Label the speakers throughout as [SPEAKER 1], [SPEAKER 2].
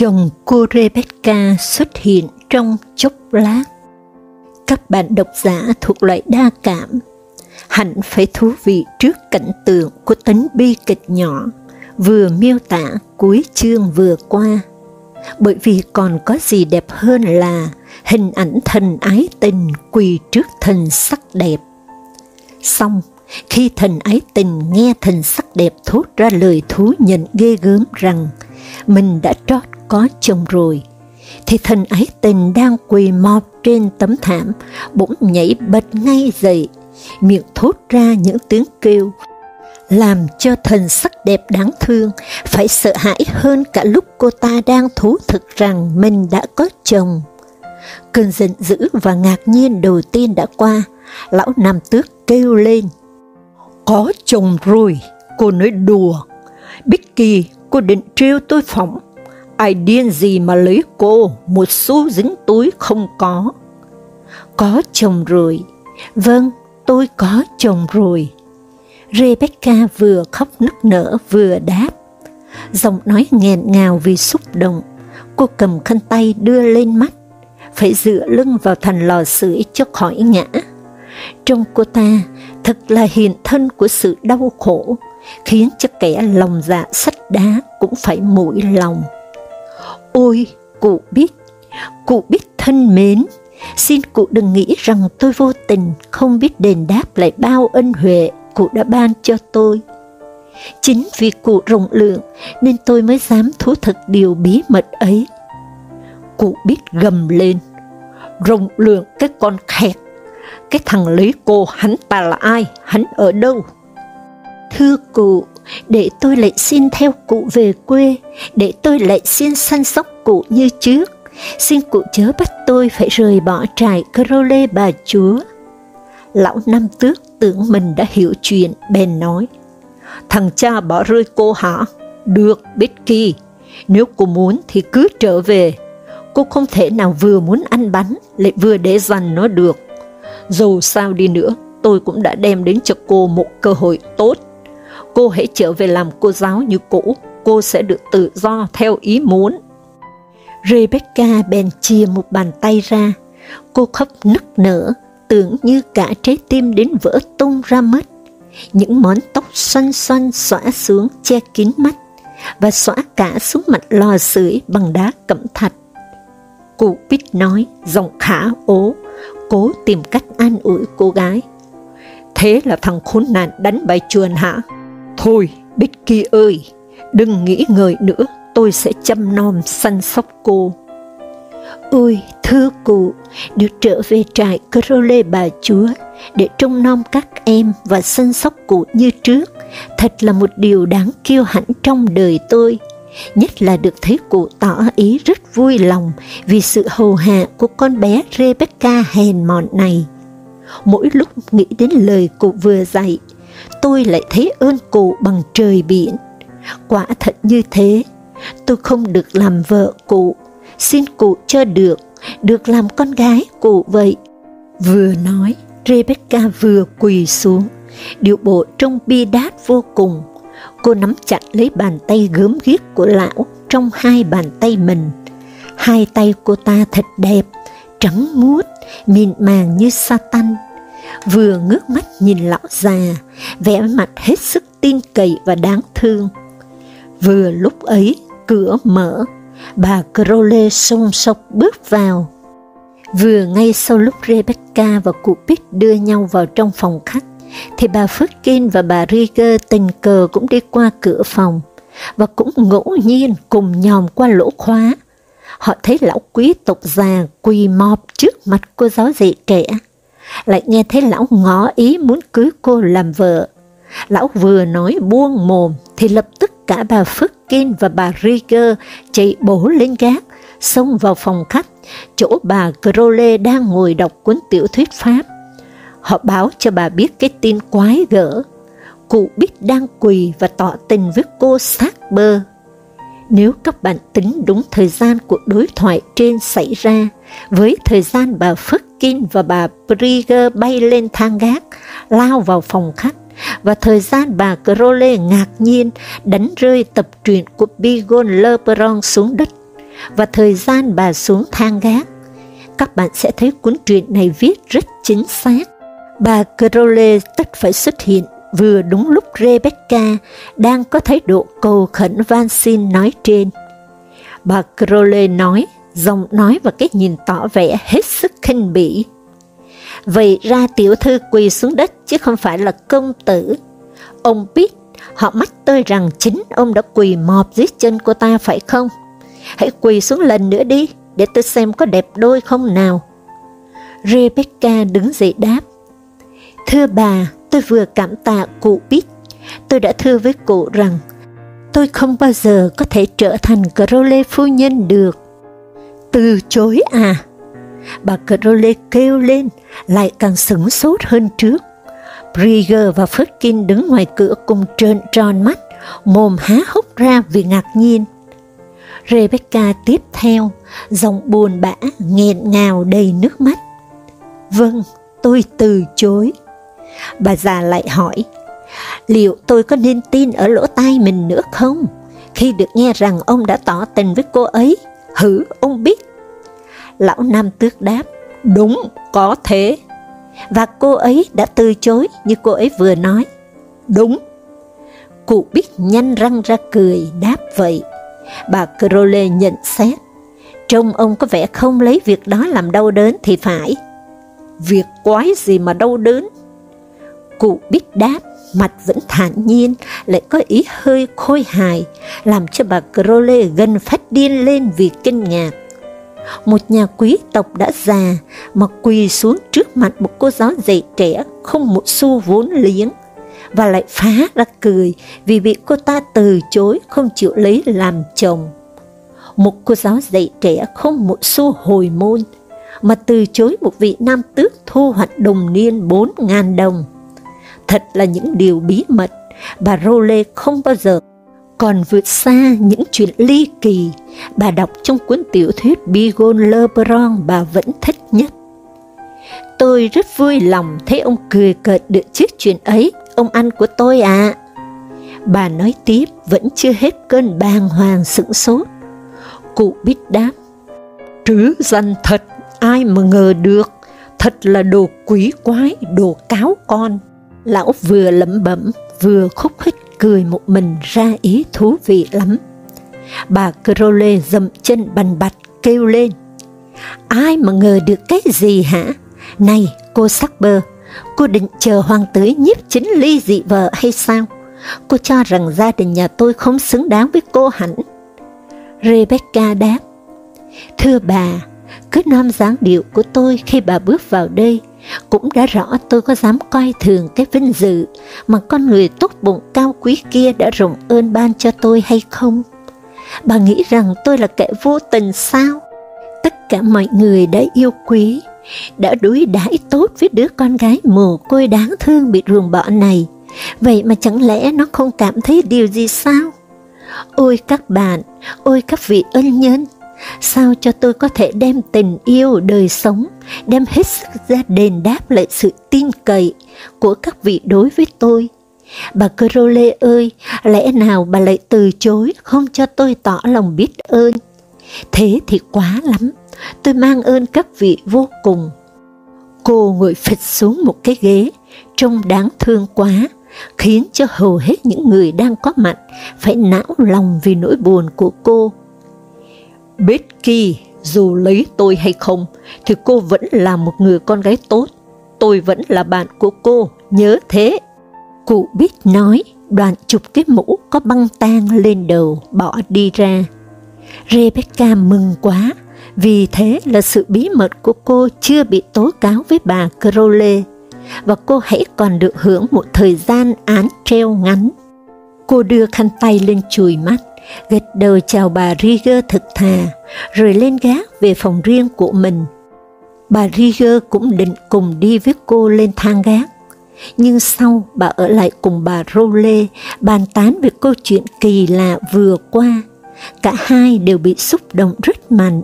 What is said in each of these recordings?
[SPEAKER 1] Chồng cô Rebecca xuất hiện trong chốc lát. Các bạn độc giả thuộc loại đa cảm, hẳn phải thú vị trước cảnh tượng của tấn bi kịch nhỏ vừa miêu tả cuối chương vừa qua. Bởi vì còn có gì đẹp hơn là hình ảnh thần ái tình quỳ trước thần sắc đẹp. Xong, khi thần ái tình nghe thần sắc đẹp thốt ra lời thú nhận ghê gớm rằng mình đã trót có chồng rồi, thì thần ái tình đang quỳ mọp trên tấm thảm, bỗng nhảy bật ngay dậy, miệng thốt ra những tiếng kêu, làm cho thần sắc đẹp đáng thương phải sợ hãi hơn cả lúc cô ta đang thú thực rằng mình đã có chồng. Cơn giận dữ và ngạc nhiên đầu tiên đã qua, lão Nam Tước kêu lên, có chồng rồi, cô nói đùa. Bicky, cô định trêu tôi phỏng. Ai điên gì mà lấy cô, một xu dính túi không có. Có chồng rồi. Vâng, tôi có chồng rồi. Rebecca vừa khóc nức nở vừa đáp. Giọng nói nghẹn ngào vì xúc động. Cô cầm khăn tay đưa lên mắt, phải dựa lưng vào thành lò sưởi cho khỏi ngã. Trong cô ta thật là hiện thân của sự đau khổ, khiến cho kẻ lòng dạ sắt đá cũng phải mũi lòng. Ôi, cụ biết, cụ biết thân mến, xin cụ đừng nghĩ rằng tôi vô tình không biết đền đáp lại bao ân huệ cụ đã ban cho tôi. Chính vì cụ rộng lượng nên tôi mới dám thú thực điều bí mật ấy. Cụ biết gầm lên, rộng lượng cái con khẹt cái thằng lấy cô hắn ta là ai, hắn ở đâu? Thưa cụ, để tôi lại xin theo cụ về quê, để tôi lại xin săn sóc cụ như trước. Xin cụ chớ bắt tôi phải rời bỏ trại Crowley bà chúa. Lão Năm Tước tưởng mình đã hiểu chuyện, bèn nói, Thằng cha bỏ rơi cô hả? Được, Becky, nếu cô muốn thì cứ trở về. Cô không thể nào vừa muốn ăn bánh, lại vừa để dành nó được. Dù sao đi nữa, tôi cũng đã đem đến cho cô một cơ hội tốt. Cô hãy trở về làm cô giáo như cũ, cô sẽ được tự do theo ý muốn. Rebecca bèn chia một bàn tay ra, cô khóc nức nở, tưởng như cả trái tim đến vỡ tung ra mất. Những món tóc xoăn xoăn xõa xuống che kín mắt, và xõa cả xuống mặt lò sưởi bằng đá cẩm thạch. Cụ Pít nói, giọng khả ố, cố tìm cách an ủi cô gái. Thế là thằng khốn nạn đánh bài chuồn hả? Thôi, Becky ơi, đừng nghĩ ngợi nữa, tôi sẽ chăm nom săn sóc cô. Ôi, thưa cụ, được trở về trại Crowley bà chúa, để trông nom các em và săn sóc cụ như trước, thật là một điều đáng kiêu hãnh trong đời tôi nhất là được thấy cụ tỏ ý rất vui lòng vì sự hầu hạ của con bé Rebecca hèn mọn này. Mỗi lúc nghĩ đến lời cụ vừa dạy, tôi lại thấy ơn cụ bằng trời biển. Quả thật như thế, tôi không được làm vợ cụ, xin cụ cho được, được làm con gái cụ vậy. Vừa nói, Rebecca vừa quỳ xuống, điệu bộ trông bi đát vô cùng, Cô nắm chặt lấy bàn tay gớm ghiếc của lão trong hai bàn tay mình. Hai tay cô ta thật đẹp, trắng muốt, mịn màng như sa tanh. Vừa ngước mắt nhìn lão già, vẻ mặt hết sức tin cậy và đáng thương. Vừa lúc ấy, cửa mở, bà Crowley sông sọc bước vào. Vừa ngay sau lúc Rebecca và cụ Pitt đưa nhau vào trong phòng khách, thì bà Firkin và bà Rieger tình cờ cũng đi qua cửa phòng, và cũng ngẫu nhiên cùng nhòm qua lỗ khóa. Họ thấy lão quý tộc già quỳ mọp trước mặt cô giáo dạy trẻ, lại nghe thấy lão ngỏ ý muốn cưới cô làm vợ. Lão vừa nói buông mồm thì lập tức cả bà Phước và bà Rieger chạy bổ lên gác, xông vào phòng khách, chỗ bà Crowley đang ngồi đọc cuốn tiểu thuyết Pháp. Họ báo cho bà biết cái tin quái gở. Cụ Bích đang quỳ và tỏ tình với cô sát bơ. Nếu các bạn tính đúng thời gian cuộc đối thoại trên xảy ra, với thời gian bà Phước. Kim và bà Brigger bay lên thang gác, lao vào phòng khách, và thời gian bà Crowley ngạc nhiên đánh rơi tập truyện của Bigon Leperon xuống đất, và thời gian bà xuống thang gác. Các bạn sẽ thấy cuốn truyện này viết rất chính xác. Bà Crowley tất phải xuất hiện vừa đúng lúc Rebecca đang có thái độ cầu khẩn van xin nói trên. Bà Crowley nói, giọng nói và cái nhìn tỏ vẻ hết sức khinh bỉ. Vậy ra tiểu thư quỳ xuống đất chứ không phải là công tử. Ông biết, họ mách tôi rằng chính ông đã quỳ mọp dưới chân cô ta phải không? Hãy quỳ xuống lần nữa đi, để tôi xem có đẹp đôi không nào. Rebecca đứng dậy đáp, Thưa bà, tôi vừa cảm tạ cụ biết. Tôi đã thưa với cụ rằng, tôi không bao giờ có thể trở thành Crowley phu nhân được. Từ chối à? Bà Crowley kêu lên, lại càng sửng sốt hơn trước. Brieger và Fitkin đứng ngoài cửa cùng trơn tròn mắt, mồm há hốc ra vì ngạc nhiên. Rebecca tiếp theo, giọng buồn bã, nghẹn ngào đầy nước mắt. Vâng, tôi từ chối. Bà già lại hỏi, liệu tôi có nên tin ở lỗ tai mình nữa không? Khi được nghe rằng ông đã tỏ tình với cô ấy, hử ông biết. Lão Nam Tước đáp, đúng, có thế. Và cô ấy đã từ chối như cô ấy vừa nói. Đúng. Cụ biết nhanh răng ra cười, đáp vậy. Bà Crowley nhận xét, trông ông có vẻ không lấy việc đó làm đau đớn thì phải. Việc quái gì mà đau đớn, Cụ biết đáp, mặt vẫn thản nhiên, lại có ý hơi khôi hài, làm cho bà Crowley gần phát điên lên vì kinh ngạc. Một nhà quý tộc đã già mà quỳ xuống trước mặt một cô giáo dạy trẻ không một xu vốn liếng, và lại phá ra cười vì bị cô ta từ chối không chịu lấy làm chồng. Một cô giáo dạy trẻ không một xu hồi môn, mà từ chối một vị nam tước thu hoạch đồng niên bốn ngàn đồng thật là những điều bí mật, bà Role không bao giờ còn vượt xa những chuyện ly kỳ bà đọc trong cuốn tiểu thuyết Bigon Lebron bà vẫn thích nhất. Tôi rất vui lòng thấy ông cười cợt được chiếc chuyện ấy, ông anh của tôi ạ. À. Bà nói tiếp vẫn chưa hết cơn bàng hoàng sững sốt. Cụ biết đáp, trứ danh thật, ai mà ngờ được, thật là đồ quý quái, đồ cáo con. Lão vừa lẩm bẩm, vừa khúc khích cười một mình ra ý thú vị lắm. Bà Crowley dậm chân bành bạch kêu lên. Ai mà ngờ được cái gì hả? Này, cô Sackber, cô định chờ hoàng tử nhiếp chính ly dị vợ hay sao? Cô cho rằng gia đình nhà tôi không xứng đáng với cô hẳn. Rebecca đáp, Thưa bà, cứ nom dáng điệu của tôi khi bà bước vào đây, cũng đã rõ tôi có dám coi thường cái vinh dự mà con người tốt bụng cao quý kia đã rộng ơn ban cho tôi hay không? Bà nghĩ rằng tôi là kẻ vô tình sao? Tất cả mọi người đã yêu quý, đã đối đãi tốt với đứa con gái mồ côi đáng thương bị ruồng bỏ này, vậy mà chẳng lẽ nó không cảm thấy điều gì sao? Ôi các bạn, ôi các vị ân nhân, sao cho tôi có thể đem tình yêu đời sống, đem hết sức ra đền đáp lại sự tin cậy của các vị đối với tôi. Bà Crowley ơi, lẽ nào bà lại từ chối không cho tôi tỏ lòng biết ơn? Thế thì quá lắm, tôi mang ơn các vị vô cùng. Cô ngồi phịch xuống một cái ghế, trông đáng thương quá, khiến cho hầu hết những người đang có mặt phải não lòng vì nỗi buồn của cô. Becky, dù lấy tôi hay không, thì cô vẫn là một người con gái tốt. Tôi vẫn là bạn của cô, nhớ thế. Cụ biết nói, đoàn chụp cái mũ có băng tan lên đầu, bỏ đi ra. Rebecca mừng quá, vì thế là sự bí mật của cô chưa bị tố cáo với bà Crowley, và cô hãy còn được hưởng một thời gian án treo ngắn. Cô đưa khăn tay lên chùi mắt, gật đầu chào bà Rieger thật thà, rồi lên gác về phòng riêng của mình. Bà Rieger cũng định cùng đi với cô lên thang gác, nhưng sau bà ở lại cùng bà Rowley bàn tán về câu chuyện kỳ lạ vừa qua. Cả hai đều bị xúc động rất mạnh.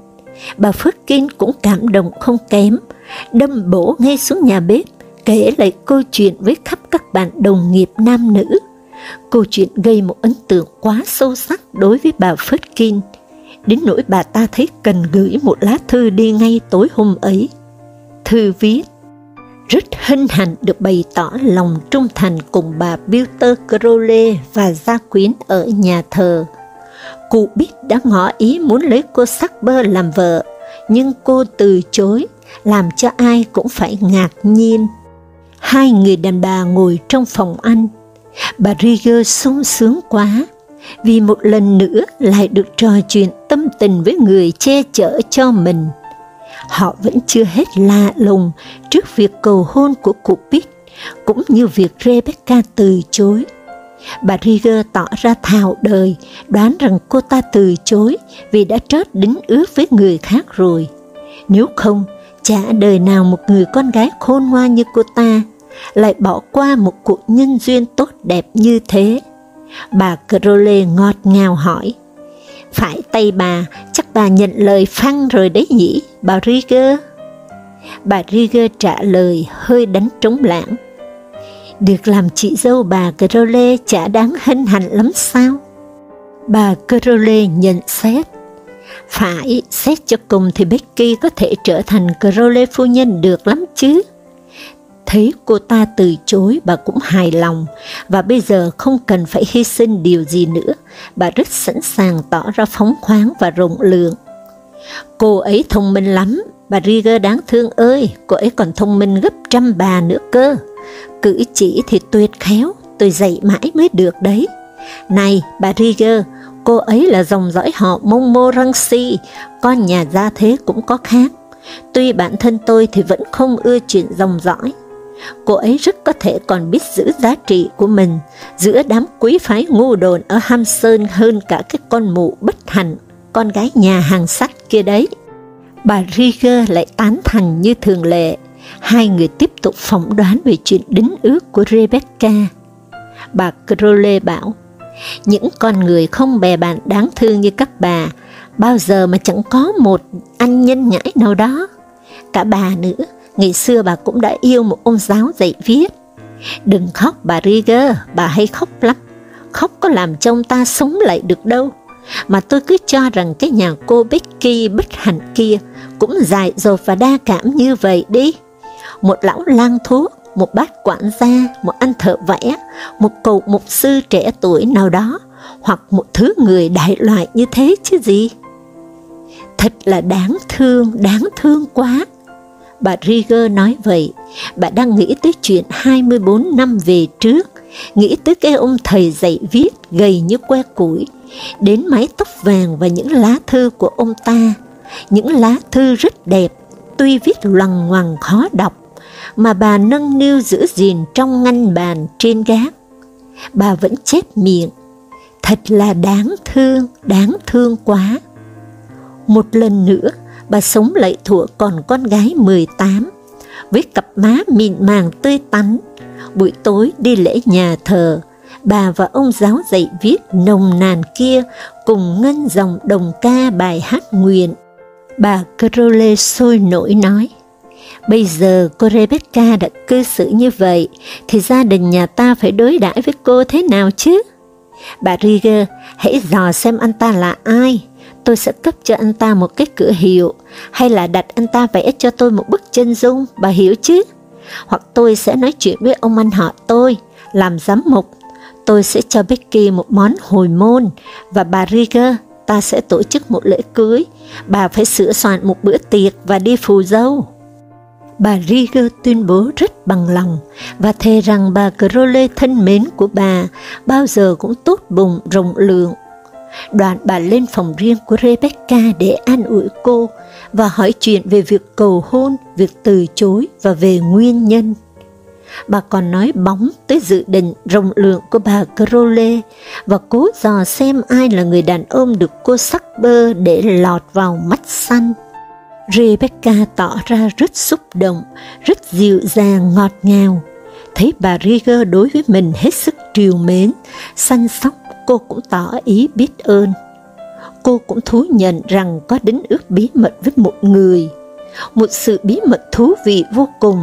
[SPEAKER 1] Bà Phớtkin cũng cảm động không kém, đâm bổ ngay xuống nhà bếp, kể lại câu chuyện với khắp các bạn đồng nghiệp nam nữ. Câu chuyện gây một ấn tượng quá sâu sắc đối với bà Phớtkin, đến nỗi bà ta thấy cần gửi một lá thư đi ngay tối hôm ấy. Thư viết, rất hân hạnh được bày tỏ lòng trung thành cùng bà Peter Crowley và gia quyến ở nhà thờ. Cụ biết đã ngỏ ý muốn lấy cô Sackber làm vợ, nhưng cô từ chối, làm cho ai cũng phải ngạc nhiên. Hai người đàn bà ngồi trong phòng ăn, bà Rieger sung sướng quá, vì một lần nữa lại được trò chuyện tâm tình với người che chở cho mình. Họ vẫn chưa hết lạ lùng trước việc cầu hôn của Cupid, Pitt, cũng như việc Rebecca từ chối. Bà Rieger tỏ ra thào đời, đoán rằng cô ta từ chối vì đã trót đính ước với người khác rồi. Nếu không, chả đời nào một người con gái khôn ngoan như cô ta lại bỏ qua một cuộc nhân duyên tốt đẹp như thế. Bà Crowley ngọt ngào hỏi, phải tay bà, chắc bà nhận lời phăng rồi đấy nhỉ, bà Rieger. Bà Rieger trả lời hơi đánh trống lãng. Được làm chị dâu bà Crowley chả đáng hân hạnh lắm sao? Bà Crowley nhận xét, phải, xét cho cùng thì Becky có thể trở thành Crowley phu nhân được lắm chứ. Thấy cô ta từ chối, bà cũng hài lòng, và bây giờ không cần phải hy sinh điều gì nữa, bà rất sẵn sàng tỏ ra phóng khoáng và rộng lượng. Cô ấy thông minh lắm, bà Rieger đáng thương ơi, cô ấy còn thông minh gấp trăm bà nữa cơ. Cử chỉ thì tuyệt khéo, tôi dạy mãi mới được đấy. Này, bà Rieger, cô ấy là dòng dõi họ Montmorency, con nhà gia thế cũng có khác. Tuy bản thân tôi thì vẫn không ưa chuyện dòng dõi, cô ấy rất có thể còn biết giữ giá trị của mình giữa đám quý phái ngu đồn ở Ham Sơn hơn cả cái con mụ bất hạnh, con gái nhà hàng sắt kia đấy. Bà Rieger lại tán thành như thường lệ, hai người tiếp tục phỏng đoán về chuyện đính ước của Rebecca. Bà Crowley bảo, những con người không bè bạn đáng thương như các bà, bao giờ mà chẳng có một anh nhân nhãi nào đó. Cả bà nữa, ngày xưa bà cũng đã yêu một ông giáo dạy viết. Đừng khóc bà Rieger, bà hay khóc lắm, khóc có làm cho ông ta sống lại được đâu. Mà tôi cứ cho rằng cái nhà cô Becky bất hạnh kia cũng dài dột và đa cảm như vậy đi. Một lão lang thuốc, một bác quản gia, một anh thợ vẽ, một cậu mục sư trẻ tuổi nào đó, hoặc một thứ người đại loại như thế chứ gì. Thật là đáng thương, đáng thương quá. Bà Rieger nói vậy, bà đang nghĩ tới chuyện 24 năm về trước, nghĩ tới cái ông thầy dạy viết gầy như que củi, đến mái tóc vàng và những lá thư của ông ta, những lá thư rất đẹp, tuy viết loằng ngoằng khó đọc, mà bà nâng niu giữ gìn trong ngăn bàn trên gác. Bà vẫn chép miệng, thật là đáng thương, đáng thương quá. Một lần nữa, bà sống lại thuở còn con gái 18, với cặp má mịn màng tươi tắn. Buổi tối đi lễ nhà thờ, bà và ông giáo dạy viết nồng nàn kia cùng ngân dòng đồng ca bài hát nguyện. Bà Crowley sôi nổi nói, Bây giờ cô Rebecca đã cư xử như vậy, thì gia đình nhà ta phải đối đãi với cô thế nào chứ? Bà Rieger, hãy dò xem anh ta là ai, tôi sẽ cấp cho anh ta một cái cửa hiệu, hay là đặt anh ta vẽ cho tôi một bức chân dung, bà hiểu chứ? Hoặc tôi sẽ nói chuyện với ông anh họ tôi, làm giám mục, tôi sẽ cho Becky một món hồi môn, và bà Rieger, ta sẽ tổ chức một lễ cưới, bà phải sửa soạn một bữa tiệc và đi phù dâu. Bà Rieger tuyên bố rất bằng lòng và thề rằng bà Crowley thân mến của bà bao giờ cũng tốt bụng rộng lượng. Đoạn bà lên phòng riêng của Rebecca để an ủi cô và hỏi chuyện về việc cầu hôn, việc từ chối và về nguyên nhân. bà còn nói bóng tới dự định rộng lượng của bà Crowley và cố dò xem ai là người đàn ông được cô sắc bơ để lọt vào mắt xanh. Rebecca tỏ ra rất xúc động, rất dịu dàng ngọt ngào. Thấy bà Rieger đối với mình hết sức triều mến, săn sóc, cô cũng tỏ ý biết ơn. Cô cũng thú nhận rằng có đính ước bí mật với một người, một sự bí mật thú vị vô cùng,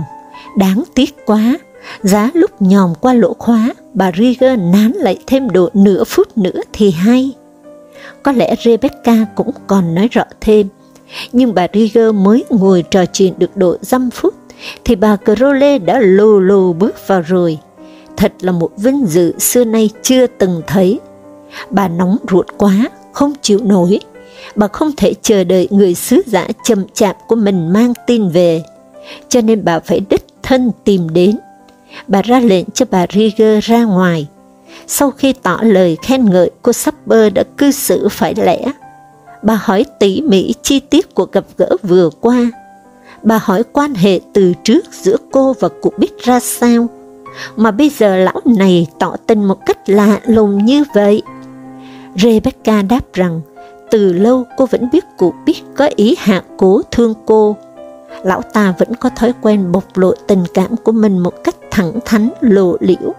[SPEAKER 1] đáng tiếc quá. Giá lúc nhòm qua lỗ khóa, bà Rieger nán lại thêm độ nửa phút nữa thì hay. Có lẽ Rebecca cũng còn nói rõ thêm, nhưng bà Rieger mới ngồi trò chuyện được độ dăm phút, thì bà Crowley đã lù lù bước vào rồi. Thật là một vinh dự xưa nay chưa từng thấy. Bà nóng ruột quá, không chịu nổi. Bà không thể chờ đợi người sứ giả chậm chạp của mình mang tin về, cho nên bà phải đích thân tìm đến. Bà ra lệnh cho bà Rieger ra ngoài. Sau khi tỏ lời khen ngợi cô Sapper đã cư xử phải lẽ, bà hỏi tỉ mỉ chi tiết của gặp gỡ vừa qua. Bà hỏi quan hệ từ trước giữa cô và cụ biết ra sao, mà bây giờ lão này tỏ tình một cách lạ lùng như vậy. Rebecca đáp rằng, từ lâu cô vẫn biết cụ biết có ý hạ cố thương cô. Lão ta vẫn có thói quen bộc lộ tình cảm của mình một cách thẳng thắn lộ liễu.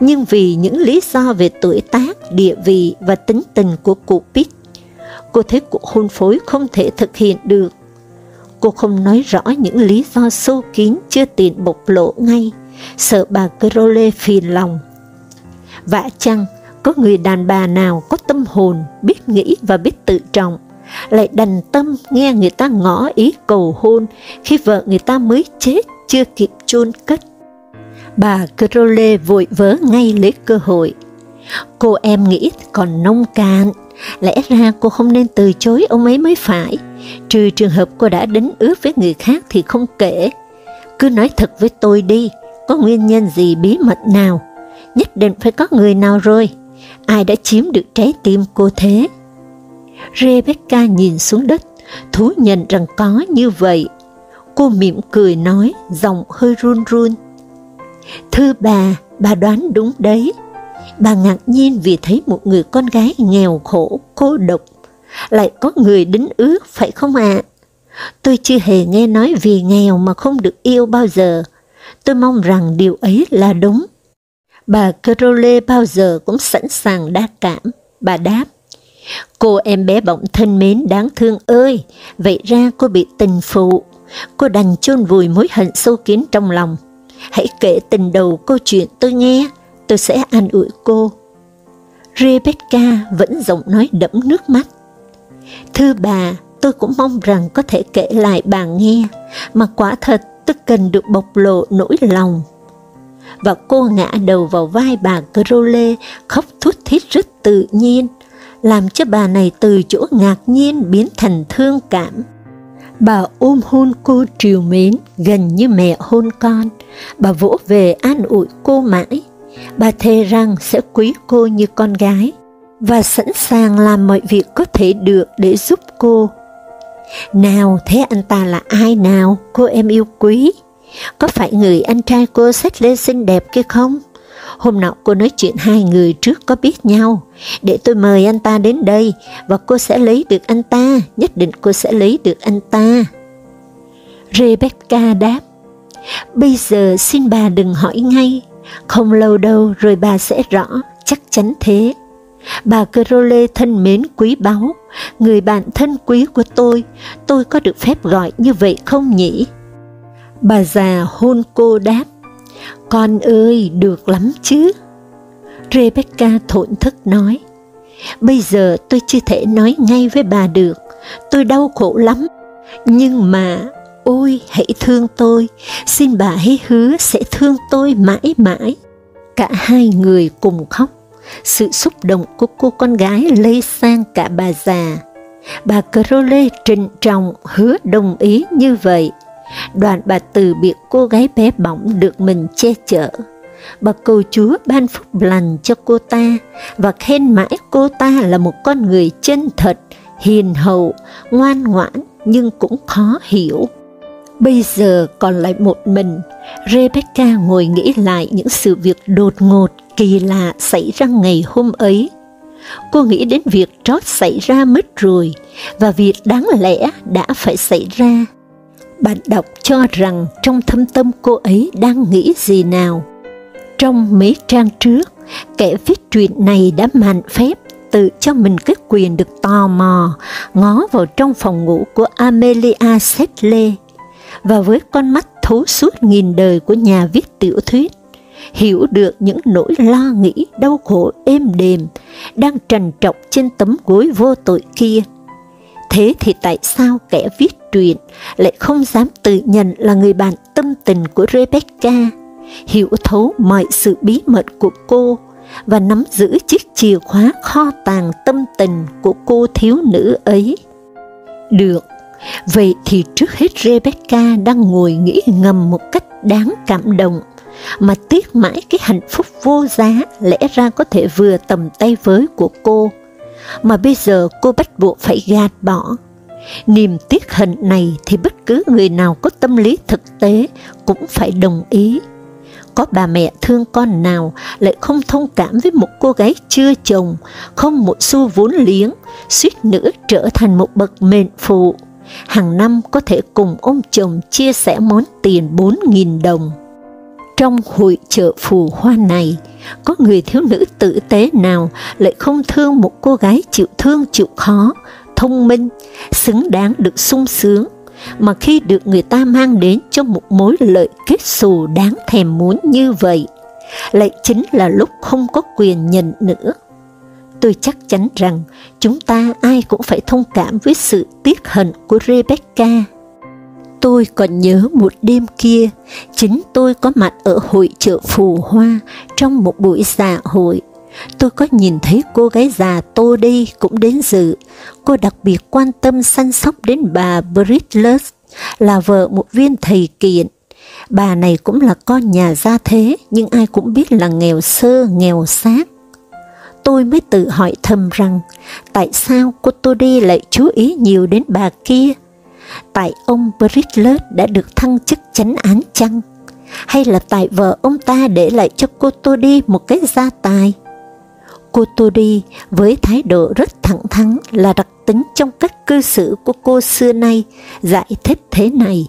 [SPEAKER 1] Nhưng vì những lý do về tuổi tác, địa vị và tính tình của cụ Pitt, cô thấy cuộc hôn phối không thể thực hiện được. Cô không nói rõ những lý do sâu kín chưa tiện bộc lộ ngay, sợ bà Crowley phiền lòng. Vả chăng, có người đàn bà nào có tâm hồn, biết nghĩ và biết tự trọng, lại đành tâm nghe người ta ngỏ ý cầu hôn khi vợ người ta mới chết chưa kịp chôn cất. Bà Crowley vội vớ ngay lấy cơ hội. Cô em nghĩ còn nông cạn, lẽ ra cô không nên từ chối ông ấy mới phải, trừ trường hợp cô đã đính ước với người khác thì không kể. Cứ nói thật với tôi đi, có nguyên nhân gì bí mật nào, nhất định phải có người nào rồi, ai đã chiếm được trái tim cô thế? Rebecca nhìn xuống đất, thú nhận rằng có như vậy. Cô mỉm cười nói, giọng hơi run run. Thưa bà, bà đoán đúng đấy. Bà ngạc nhiên vì thấy một người con gái nghèo khổ, cô độc, lại có người đính ước, phải không ạ? Tôi chưa hề nghe nói vì nghèo mà không được yêu bao giờ. Tôi mong rằng điều ấy là đúng. Bà Crowley bao giờ cũng sẵn sàng đa cảm. Bà đáp, Cô em bé bỗng thân mến đáng thương ơi, vậy ra cô bị tình phụ, cô đành chôn vùi mối hận sâu kín trong lòng. Hãy kể tình đầu câu chuyện tôi nghe, tôi sẽ an ủi cô. Rebecca vẫn giọng nói đẫm nước mắt. Thưa bà, tôi cũng mong rằng có thể kể lại bà nghe, mà quả thật tôi cần được bộc lộ nỗi lòng. Và cô ngã đầu vào vai bà Crowley, khóc thút thít rất tự nhiên, làm cho bà này từ chỗ ngạc nhiên biến thành thương cảm. Bà ôm hôn cô triều mến, gần như mẹ hôn con, bà vỗ về an ủi cô mãi. Bà thề rằng sẽ quý cô như con gái, và sẵn sàng làm mọi việc có thể được để giúp cô. Nào, thế anh ta là ai nào, cô em yêu quý? Có phải người anh trai cô sách lên xinh đẹp kia không? Hôm nọ cô nói chuyện hai người trước có biết nhau, để tôi mời anh ta đến đây, và cô sẽ lấy được anh ta, nhất định cô sẽ lấy được anh ta. Rebecca đáp, bây giờ xin bà đừng hỏi ngay, không lâu đâu rồi bà sẽ rõ, chắc chắn thế. Bà Crowley thân mến quý báu, người bạn thân quý của tôi, tôi có được phép gọi như vậy không nhỉ? Bà già hôn cô đáp, con ơi, được lắm chứ. Rebecca thổn thức nói, bây giờ tôi chưa thể nói ngay với bà được, tôi đau khổ lắm, nhưng mà, ôi hãy thương tôi, xin bà hãy hứa sẽ thương tôi mãi mãi. Cả hai người cùng khóc, sự xúc động của cô con gái lây sang cả bà già. Bà Crowley trịnh trọng hứa đồng ý như vậy Đoàn bà từ biệt cô gái bé bỏng được mình che chở. Bà cầu Chúa ban phúc lành cho cô ta và khen mãi cô ta là một con người chân thật, hiền hậu, ngoan ngoãn nhưng cũng khó hiểu. Bây giờ còn lại một mình, Rebecca ngồi nghĩ lại những sự việc đột ngột, kỳ lạ xảy ra ngày hôm ấy. Cô nghĩ đến việc trót xảy ra mất rồi, và việc đáng lẽ đã phải xảy ra. Bạn đọc cho rằng trong thâm tâm cô ấy đang nghĩ gì nào. Trong mấy trang trước, kẻ viết truyện này đã màn phép tự cho mình cái quyền được tò mò, ngó vào trong phòng ngủ của Amelia Sedley, và với con mắt thấu suốt nghìn đời của nhà viết tiểu thuyết, hiểu được những nỗi lo nghĩ đau khổ êm đềm đang trần trọc trên tấm gối vô tội kia. Thế thì tại sao kẻ viết truyện lại không dám tự nhận là người bạn tâm tình của Rebecca, hiểu thấu mọi sự bí mật của cô và nắm giữ chiếc chìa khóa kho tàng tâm tình của cô thiếu nữ ấy? Được, vậy thì trước hết Rebecca đang ngồi nghĩ ngầm một cách đáng cảm động, mà tiếc mãi cái hạnh phúc vô giá lẽ ra có thể vừa tầm tay với của cô, mà bây giờ cô bắt buộc phải gạt bỏ. Niềm tiếc hận này thì bất cứ người nào có tâm lý thực tế cũng phải đồng ý. Có bà mẹ thương con nào lại không thông cảm với một cô gái chưa chồng, không một xu vốn liếng, suýt nữa trở thành một bậc mệnh phụ. Hàng năm có thể cùng ông chồng chia sẻ món tiền 4.000 đồng. Trong hội chợ phù hoa này, có người thiếu nữ tử tế nào lại không thương một cô gái chịu thương chịu khó, thông minh, xứng đáng được sung sướng, mà khi được người ta mang đến cho một mối lợi kết xù đáng thèm muốn như vậy, lại chính là lúc không có quyền nhận nữa. Tôi chắc chắn rằng chúng ta ai cũng phải thông cảm với sự tiếc hận của Rebecca. Tôi còn nhớ một đêm kia, chính tôi có mặt ở hội chợ phù hoa trong một buổi dạ hội. Tôi có nhìn thấy cô gái già Tô đi cũng đến dự. Cô đặc biệt quan tâm săn sóc đến bà Britless là vợ một viên thầy kiện. Bà này cũng là con nhà gia thế, nhưng ai cũng biết là nghèo sơ, nghèo xác. Tôi mới tự hỏi thầm rằng, tại sao cô Tô đi lại chú ý nhiều đến bà kia? Tại ông Britless đã được thăng chức chánh án chăng? Hay là tại vợ ông ta để lại cho cô Tô đi một cái gia tài? Cô đi với thái độ rất thẳng thắn là đặc tính trong cách cư xử của cô xưa nay, giải thích thế này.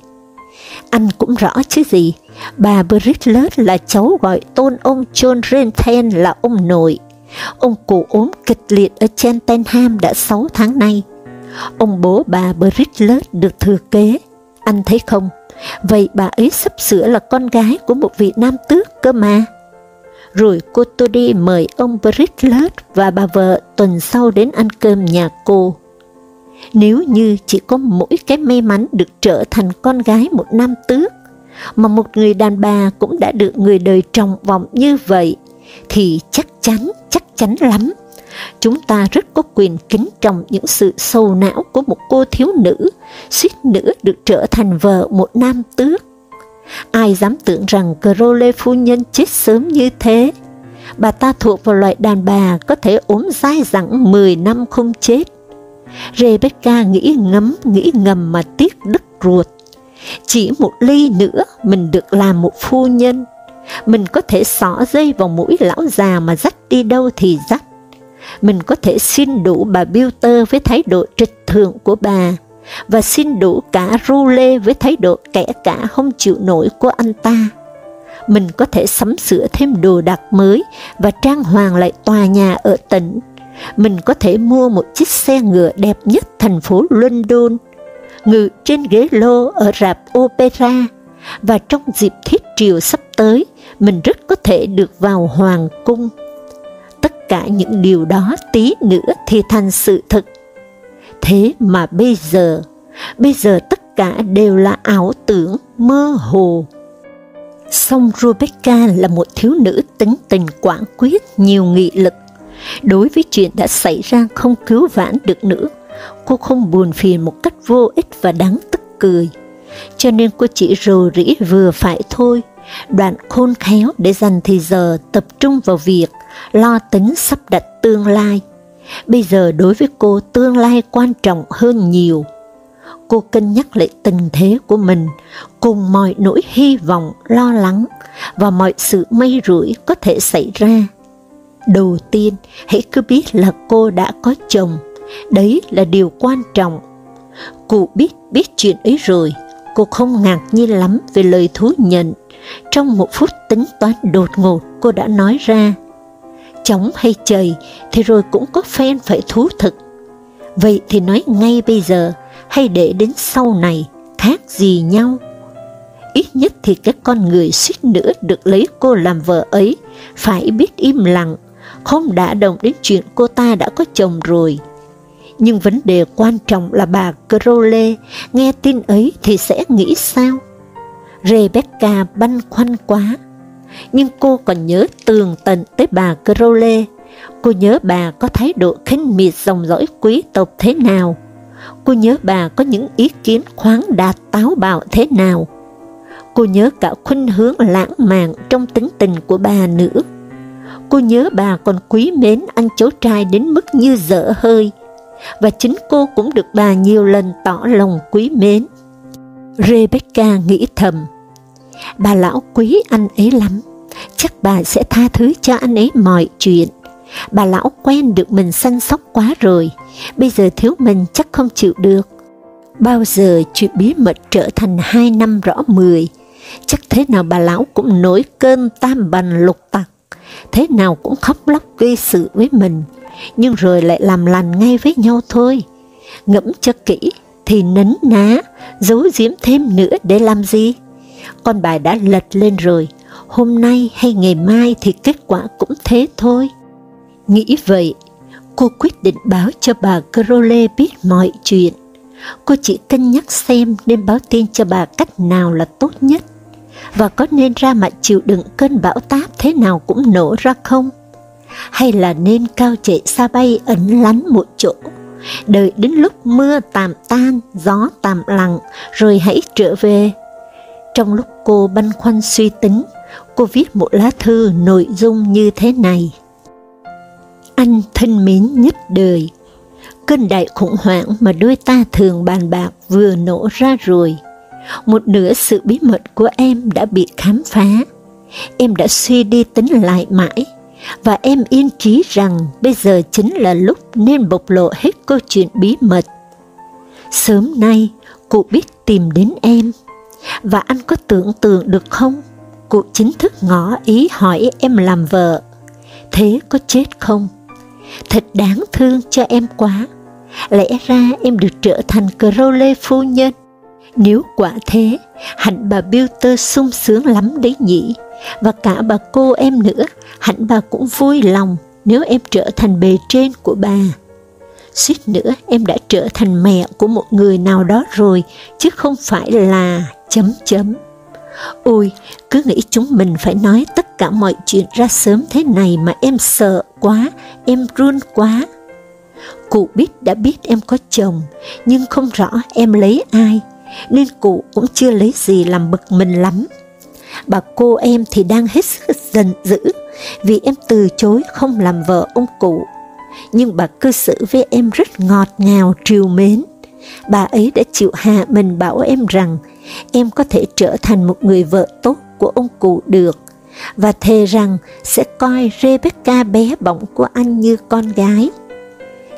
[SPEAKER 1] Anh cũng rõ chứ gì, bà Bridget là cháu gọi tôn ông John Renten là ông nội. Ông cụ ốm kịch liệt ở Cheltenham đã 6 tháng nay. Ông bố bà Bridget được thừa kế, anh thấy không? Vậy bà ấy sắp sửa là con gái của một vị nam tước cơ mà rồi cô tôi đi mời ông Bridget và bà vợ tuần sau đến ăn cơm nhà cô. Nếu như chỉ có mỗi cái may mắn được trở thành con gái một nam tước, mà một người đàn bà cũng đã được người đời trọng vọng như vậy, thì chắc chắn, chắc chắn lắm. Chúng ta rất có quyền kính trọng những sự sâu não của một cô thiếu nữ, suýt nữa được trở thành vợ một nam tước. Ai dám tưởng rằng Crowley phu nhân chết sớm như thế? Bà ta thuộc vào loại đàn bà có thể ốm dai dẳng 10 năm không chết. Rebecca nghĩ ngấm, nghĩ ngầm mà tiếc đứt ruột. Chỉ một ly nữa mình được làm một phu nhân. Mình có thể xỏ dây vào mũi lão già mà dắt đi đâu thì dắt. Mình có thể xin đủ bà Bilter với thái độ trịch thượng của bà và xin đủ cả ru lê với thái độ kẻ cả không chịu nổi của anh ta. Mình có thể sắm sửa thêm đồ đạc mới và trang hoàng lại tòa nhà ở tỉnh. Mình có thể mua một chiếc xe ngựa đẹp nhất thành phố London, ngự trên ghế lô ở rạp opera, và trong dịp thiết triều sắp tới, mình rất có thể được vào hoàng cung. Tất cả những điều đó tí nữa thì thành sự thật Thế mà bây giờ, bây giờ tất cả đều là ảo tưởng, mơ hồ. Song Rebecca là một thiếu nữ tính tình quả quyết, nhiều nghị lực. Đối với chuyện đã xảy ra không cứu vãn được nữa, cô không buồn phiền một cách vô ích và đáng tức cười. Cho nên cô chỉ rồ rĩ vừa phải thôi, đoạn khôn khéo để dành thì giờ tập trung vào việc lo tính sắp đặt tương lai Bây giờ đối với cô tương lai quan trọng hơn nhiều. cô cân nhắc lại tình thế của mình, cùng mọi nỗi hy vọng, lo lắng và mọi sự may rủi có thể xảy ra. Đầu tiên, hãy cứ biết là cô đã có chồng, đấy là điều quan trọng. Cụ biết biết chuyện ấy rồi, cô không ngạc nhiên lắm về lời thú nhận. Trong một phút tính toán đột ngột, cô đã nói ra, chóng hay chơi thì rồi cũng có phen phải thú thực. Vậy thì nói ngay bây giờ, hay để đến sau này, khác gì nhau? Ít nhất thì các con người suýt nữa được lấy cô làm vợ ấy, phải biết im lặng, không đả động đến chuyện cô ta đã có chồng rồi. Nhưng vấn đề quan trọng là bà Crowley nghe tin ấy thì sẽ nghĩ sao? Rebecca băn khoăn quá, nhưng cô còn nhớ tường tận tới bà Crowley. Cô nhớ bà có thái độ khinh miệt dòng dõi quý tộc thế nào. Cô nhớ bà có những ý kiến khoáng đạt táo bạo thế nào. Cô nhớ cả khuynh hướng lãng mạn trong tính tình của bà nữa. Cô nhớ bà còn quý mến anh cháu trai đến mức như dở hơi, và chính cô cũng được bà nhiều lần tỏ lòng quý mến. Rebecca nghĩ thầm, bà lão quý anh ấy lắm, chắc bà sẽ tha thứ cho anh ấy mọi chuyện. Bà lão quen được mình săn sóc quá rồi, bây giờ thiếu mình chắc không chịu được. Bao giờ chuyện bí mật trở thành hai năm rõ mười, chắc thế nào bà lão cũng nổi cơn tam bành lục tặc, thế nào cũng khóc lóc gây sự với mình, nhưng rồi lại làm lành ngay với nhau thôi. Ngẫm cho kỹ thì nấn ná, giấu giếm thêm nữa để làm gì? Con bài đã lật lên rồi, hôm nay hay ngày mai thì kết quả cũng thế thôi. Nghĩ vậy, cô quyết định báo cho bà Crowley biết mọi chuyện. Cô chỉ cân nhắc xem nên báo tin cho bà cách nào là tốt nhất, và có nên ra mặt chịu đựng cơn bão táp thế nào cũng nổ ra không? Hay là nên cao chạy xa bay ẩn lánh một chỗ, đợi đến lúc mưa tạm tan, gió tạm lặng, rồi hãy trở về. Trong lúc cô băn khoăn suy tính, cô viết một lá thư nội dung như thế này. Anh thân mến nhất đời, cơn đại khủng hoảng mà đôi ta thường bàn bạc vừa nổ ra rồi. Một nửa sự bí mật của em đã bị khám phá. Em đã suy đi tính lại mãi, và em yên trí rằng bây giờ chính là lúc nên bộc lộ hết câu chuyện bí mật. Sớm nay, cụ biết tìm đến em, và anh có tưởng tượng được không? Cụ chính thức ngỏ ý hỏi em làm vợ. Thế có chết không? Thật đáng thương cho em quá. Lẽ ra em được trở thành Crowley phu nhân. Nếu quả thế, hạnh bà Bilter sung sướng lắm đấy nhỉ. Và cả bà cô em nữa, hạnh bà cũng vui lòng nếu em trở thành bề trên của bà. Suýt nữa em đã trở thành mẹ của một người nào đó rồi, chứ không phải là chấm chấm. Ôi, cứ nghĩ chúng mình phải nói tất cả mọi chuyện ra sớm thế này mà em sợ quá, em run quá. Cụ biết đã biết em có chồng, nhưng không rõ em lấy ai, nên cụ cũng chưa lấy gì làm bực mình lắm. Bà cô em thì đang hết sức giận dữ, vì em từ chối không làm vợ ông cụ. Nhưng bà cư xử với em rất ngọt ngào, triều mến. Bà ấy đã chịu hạ mình bảo em rằng em có thể trở thành một người vợ tốt của ông cụ được, và thề rằng sẽ coi Rebecca bé bỏng của anh như con gái.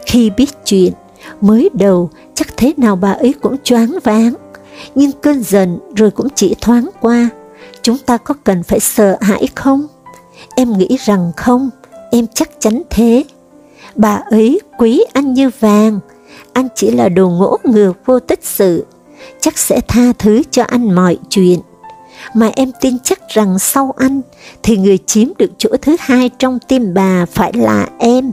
[SPEAKER 1] Khi biết chuyện, mới đầu chắc thế nào bà ấy cũng choáng váng, nhưng cơn giận rồi cũng chỉ thoáng qua. Chúng ta có cần phải sợ hãi không? Em nghĩ rằng không, em chắc chắn thế. Bà ấy quý anh như vàng, anh chỉ là đồ ngỗ ngược vô tích sự, chắc sẽ tha thứ cho anh mọi chuyện. Mà em tin chắc rằng sau anh, thì người chiếm được chỗ thứ hai trong tim bà phải là em.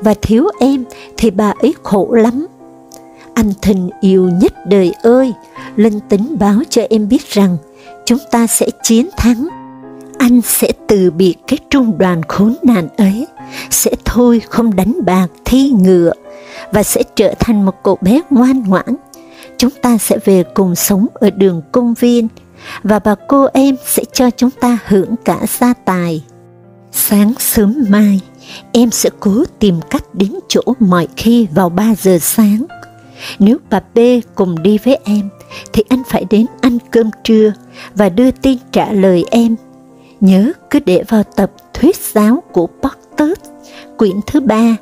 [SPEAKER 1] Và thiếu em thì bà ấy khổ lắm. Anh thân yêu nhất đời ơi, linh tính báo cho em biết rằng chúng ta sẽ chiến thắng. Anh sẽ từ biệt cái trung đoàn khốn nạn ấy, sẽ thôi không đánh bạc thi ngựa, và sẽ trở thành một cậu bé ngoan ngoãn. Chúng ta sẽ về cùng sống ở đường công viên, và bà cô em sẽ cho chúng ta hưởng cả gia tài. Sáng sớm mai, em sẽ cố tìm cách đến chỗ mọi khi vào 3 giờ sáng. Nếu bà B cùng đi với em, thì anh phải đến ăn cơm trưa và đưa tin trả lời em. Nhớ cứ để vào tập thuyết giáo của Tớt, quyển thứ ba.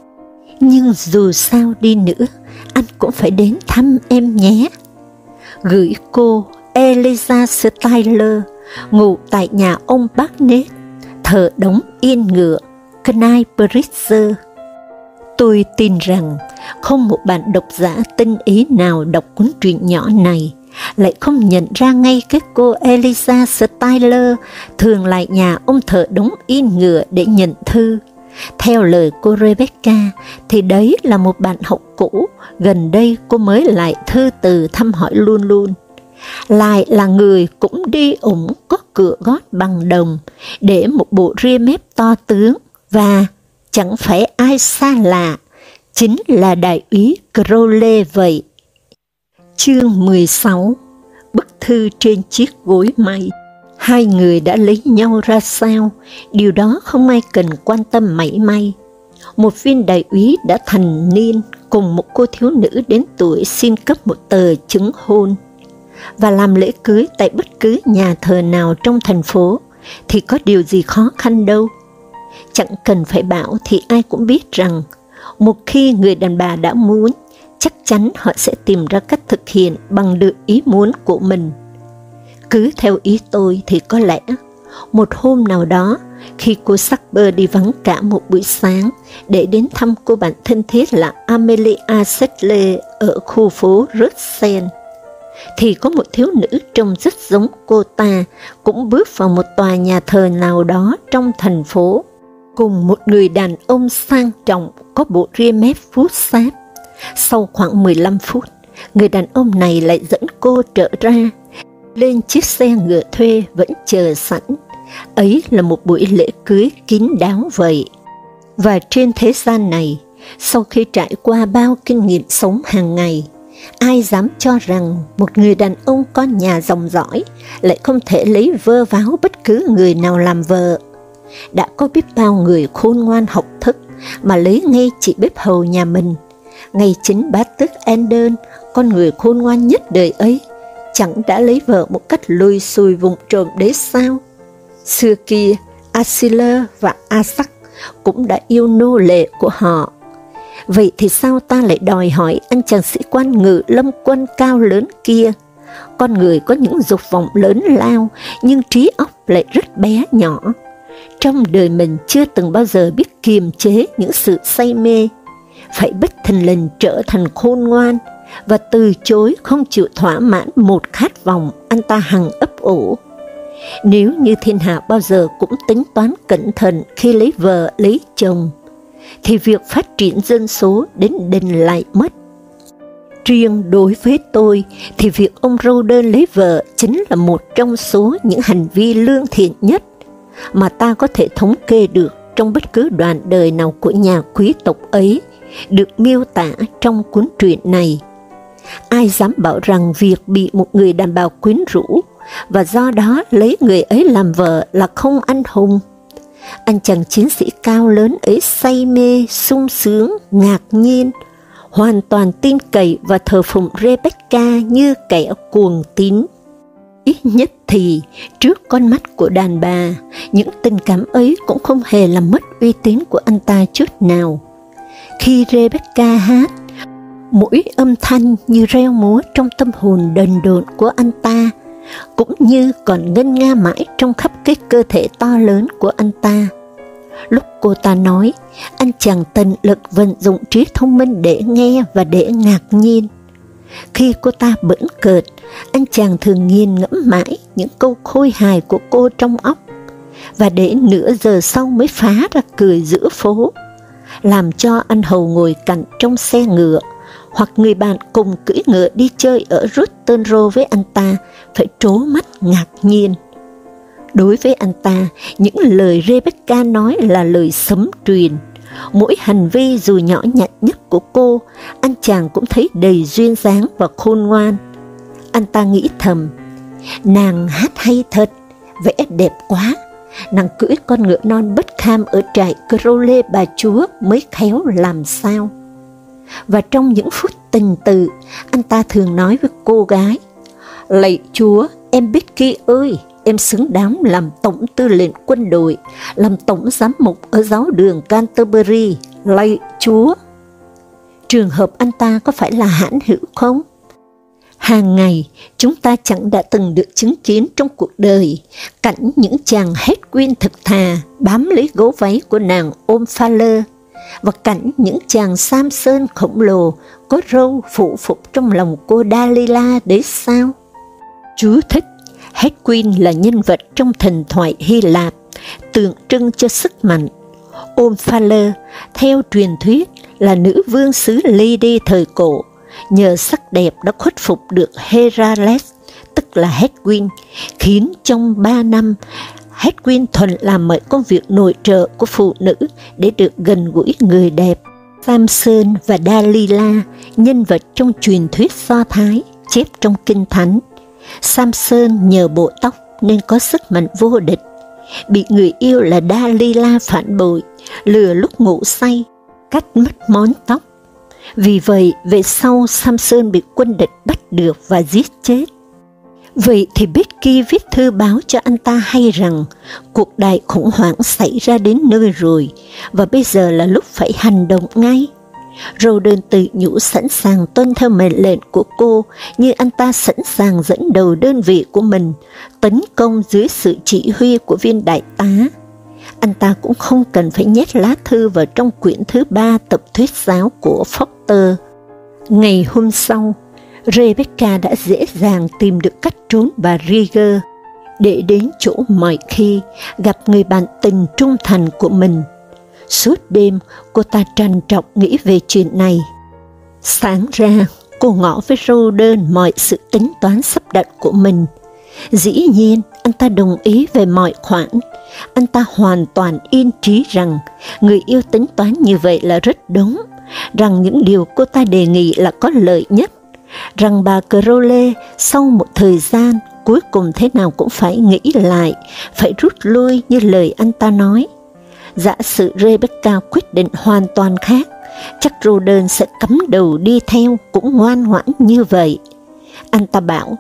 [SPEAKER 1] Nhưng dù sao đi nữa, anh cũng phải đến thăm em nhé. Gửi cô Eliza Styler, ngủ tại nhà ông Barnett, thờ đống yên ngựa, Kneiperitzer. Tôi tin rằng không một bạn độc giả tinh ý nào đọc cuốn truyện nhỏ này lại không nhận ra ngay cái cô Eliza Styler thường lại nhà ông thợ đóng in ngựa để nhận thư. Theo lời cô Rebecca, thì đấy là một bạn học cũ, gần đây cô mới lại thư từ thăm hỏi luôn luôn. Lại là người cũng đi ủng có cửa gót bằng đồng, để một bộ ria mép to tướng, và chẳng phải ai xa lạ, chính là đại úy Crowley vậy. Chương 16 Bức thư trên chiếc gối mây. Hai người đã lấy nhau ra sao, điều đó không ai cần quan tâm mảy may. Một viên đại úy đã thành niên cùng một cô thiếu nữ đến tuổi xin cấp một tờ chứng hôn và làm lễ cưới tại bất cứ nhà thờ nào trong thành phố thì có điều gì khó khăn đâu. Chẳng cần phải bảo thì ai cũng biết rằng một khi người đàn bà đã muốn chắc chắn họ sẽ tìm ra cách thực hiện bằng được ý muốn của mình. Cứ theo ý tôi thì có lẽ, một hôm nào đó, khi cô Sackber đi vắng cả một buổi sáng để đến thăm cô bạn thân thiết là Amelia Sedley ở khu phố Rutzen, thì có một thiếu nữ trông rất giống cô ta cũng bước vào một tòa nhà thờ nào đó trong thành phố, cùng một người đàn ông sang trọng có bộ ria mép vuốt sáp sau khoảng 15 phút, người đàn ông này lại dẫn cô trở ra, lên chiếc xe ngựa thuê vẫn chờ sẵn. Ấy là một buổi lễ cưới kín đáo vậy. Và trên thế gian này, sau khi trải qua bao kinh nghiệm sống hàng ngày, ai dám cho rằng một người đàn ông có nhà dòng dõi lại không thể lấy vơ váo bất cứ người nào làm vợ. Đã có biết bao người khôn ngoan học thức mà lấy ngay chị bếp hầu nhà mình ngay chính bá tước Andern, con người khôn ngoan nhất đời ấy, chẳng đã lấy vợ một cách lùi xùi vùng trộm đấy sao? Xưa kia, Asila và Asak cũng đã yêu nô lệ của họ. Vậy thì sao ta lại đòi hỏi anh chàng sĩ quan ngự lâm quân cao lớn kia? Con người có những dục vọng lớn lao, nhưng trí óc lại rất bé nhỏ. Trong đời mình chưa từng bao giờ biết kiềm chế những sự say mê, phải bất thình lình trở thành khôn ngoan và từ chối không chịu thỏa mãn một khát vọng anh ta hằng ấp ủ. Nếu như thiên hạ bao giờ cũng tính toán cẩn thận khi lấy vợ lấy chồng, thì việc phát triển dân số đến đình lại mất. Riêng đối với tôi thì việc ông râu đơn lấy vợ chính là một trong số những hành vi lương thiện nhất mà ta có thể thống kê được trong bất cứ đoạn đời nào của nhà quý tộc ấy được miêu tả trong cuốn truyện này. Ai dám bảo rằng việc bị một người đàn bà quyến rũ và do đó lấy người ấy làm vợ là không anh hùng. Anh chàng chiến sĩ cao lớn ấy say mê, sung sướng, ngạc nhiên, hoàn toàn tin cậy và thờ phụng Rebecca như kẻ cuồng tín. Ít nhất thì, trước con mắt của đàn bà, những tình cảm ấy cũng không hề làm mất uy tín của anh ta chút nào. Khi Rebecca hát, mỗi âm thanh như reo múa trong tâm hồn đần độn của anh ta, cũng như còn ngân nga mãi trong khắp cái cơ thể to lớn của anh ta. Lúc cô ta nói, anh chàng tận lực vận dụng trí thông minh để nghe và để ngạc nhiên. Khi cô ta bẩn cợt, anh chàng thường nghiền ngẫm mãi những câu khôi hài của cô trong óc, và để nửa giờ sau mới phá ra cười giữa phố làm cho anh hầu ngồi cạnh trong xe ngựa, hoặc người bạn cùng cưỡi ngựa đi chơi ở Ruttenro với anh ta, phải trố mắt ngạc nhiên. Đối với anh ta, những lời Rebecca nói là lời sấm truyền. Mỗi hành vi dù nhỏ nhặt nhất của cô, anh chàng cũng thấy đầy duyên dáng và khôn ngoan. Anh ta nghĩ thầm, nàng hát hay thật, vẽ đẹp quá, nàng cưỡi con ngựa non bất kham ở trại Crowley bà chúa mới khéo làm sao. Và trong những phút tình tự, anh ta thường nói với cô gái, Lạy Chúa, em biết kia ơi, em xứng đáng làm tổng tư lệnh quân đội, làm tổng giám mục ở giáo đường Canterbury, lạy Chúa. Trường hợp anh ta có phải là hãn hữu không? Hàng ngày, chúng ta chẳng đã từng được chứng kiến trong cuộc đời cảnh những chàng hết quyên thực thà bám lấy gấu váy của nàng ôm pha lơ và cảnh những chàng sam sơn khổng lồ có râu phụ phục trong lòng cô Dalila đấy sao? Chú thích, Hedwig là nhân vật trong thần thoại Hy Lạp, tượng trưng cho sức mạnh. Omphaler, theo truyền thuyết, là nữ vương xứ Lady thời cổ, nhờ sắc đẹp đã khuất phục được Heracles, tức là Hedwig, khiến trong ba năm Hedwin thuần làm mọi công việc nội trợ của phụ nữ để được gần gũi người đẹp. Samson và Dalila, nhân vật trong truyền thuyết Do Thái, chép trong Kinh Thánh. Samson nhờ bộ tóc nên có sức mạnh vô địch, bị người yêu là Dalila phản bội, lừa lúc ngủ say, cắt mất món tóc. Vì vậy, về sau Samson bị quân địch bắt được và giết chết. Vậy thì Becky viết thư báo cho anh ta hay rằng cuộc đại khủng hoảng xảy ra đến nơi rồi và bây giờ là lúc phải hành động ngay. Râu đơn tự nhủ sẵn sàng tuân theo mệnh lệnh của cô như anh ta sẵn sàng dẫn đầu đơn vị của mình tấn công dưới sự chỉ huy của viên đại tá. Anh ta cũng không cần phải nhét lá thư vào trong quyển thứ ba tập thuyết giáo của Foster. Ngày hôm sau, Rebecca đã dễ dàng tìm được cách trốn bà Rieger để đến chỗ mọi khi gặp người bạn tình trung thành của mình. Suốt đêm, cô ta trằn trọc nghĩ về chuyện này. Sáng ra, cô ngỏ với Roden mọi sự tính toán sắp đặt của mình. Dĩ nhiên, anh ta đồng ý về mọi khoản. Anh ta hoàn toàn yên trí rằng người yêu tính toán như vậy là rất đúng, rằng những điều cô ta đề nghị là có lợi nhất rằng bà Crowley sau một thời gian cuối cùng thế nào cũng phải nghĩ lại, phải rút lui như lời anh ta nói. Giả sử Rebecca quyết định hoàn toàn khác, chắc Roden sẽ cắm đầu đi theo cũng ngoan ngoãn như vậy. Anh ta bảo,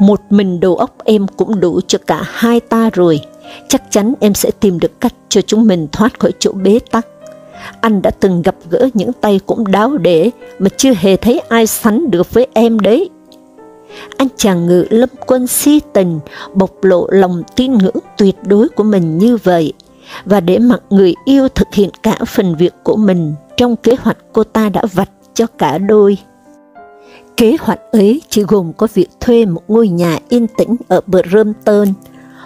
[SPEAKER 1] một mình đầu óc em cũng đủ cho cả hai ta rồi, chắc chắn em sẽ tìm được cách cho chúng mình thoát khỏi chỗ bế tắc. Anh đã từng gặp gỡ những tay cũng đáo để mà chưa hề thấy ai sánh được với em đấy. Anh chàng ngự lâm quân si tình bộc lộ lòng tin ngưỡng tuyệt đối của mình như vậy, và để mặc người yêu thực hiện cả phần việc của mình trong kế hoạch cô ta đã vạch cho cả đôi. Kế hoạch ấy chỉ gồm có việc thuê một ngôi nhà yên tĩnh ở Brompton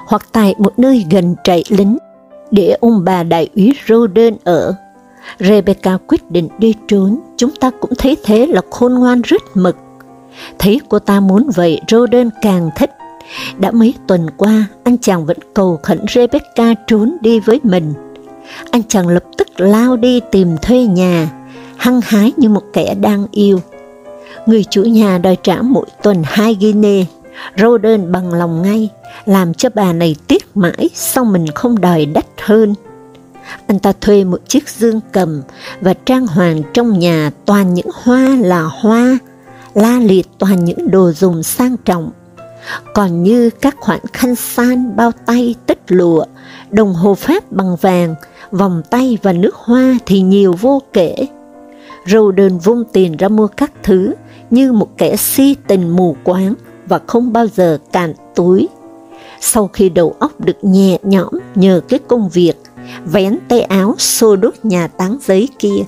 [SPEAKER 1] hoặc tại một nơi gần trại lính để ông bà đại úy Roden ở Rebecca quyết định đi trốn, chúng ta cũng thấy thế là khôn ngoan rất mực. Thấy cô ta muốn vậy, Roden càng thích. Đã mấy tuần qua, anh chàng vẫn cầu khẩn Rebecca trốn đi với mình. Anh chàng lập tức lao đi tìm thuê nhà, hăng hái như một kẻ đang yêu. Người chủ nhà đòi trả mỗi tuần hai guinea, Roden bằng lòng ngay, làm cho bà này tiếc mãi, sau mình không đòi đắt hơn. Anh ta thuê một chiếc dương cầm và trang hoàng trong nhà toàn những hoa là hoa, la liệt toàn những đồ dùng sang trọng. Còn như các khoản khăn san, bao tay, tích lụa, đồng hồ pháp bằng vàng, vòng tay và nước hoa thì nhiều vô kể. Râu đơn vung tiền ra mua các thứ như một kẻ si tình mù quáng và không bao giờ cạn túi. Sau khi đầu óc được nhẹ nhõm nhờ cái công việc, vén tay áo xô đốt nhà táng giấy kia,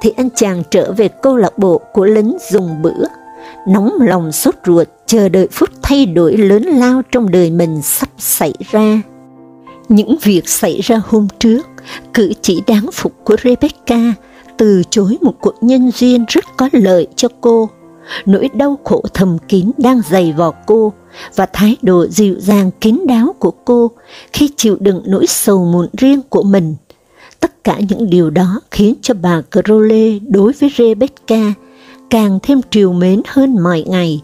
[SPEAKER 1] thì anh chàng trở về câu lạc bộ của lính dùng bữa, nóng lòng sốt ruột chờ đợi phút thay đổi lớn lao trong đời mình sắp xảy ra. Những việc xảy ra hôm trước, cử chỉ đáng phục của Rebecca từ chối một cuộc nhân duyên rất có lợi cho cô, nỗi đau khổ thầm kín đang dày vò cô, và thái độ dịu dàng kín đáo của cô khi chịu đựng nỗi sầu muộn riêng của mình. Tất cả những điều đó khiến cho bà Crowley đối với Rebecca càng thêm triều mến hơn mọi ngày.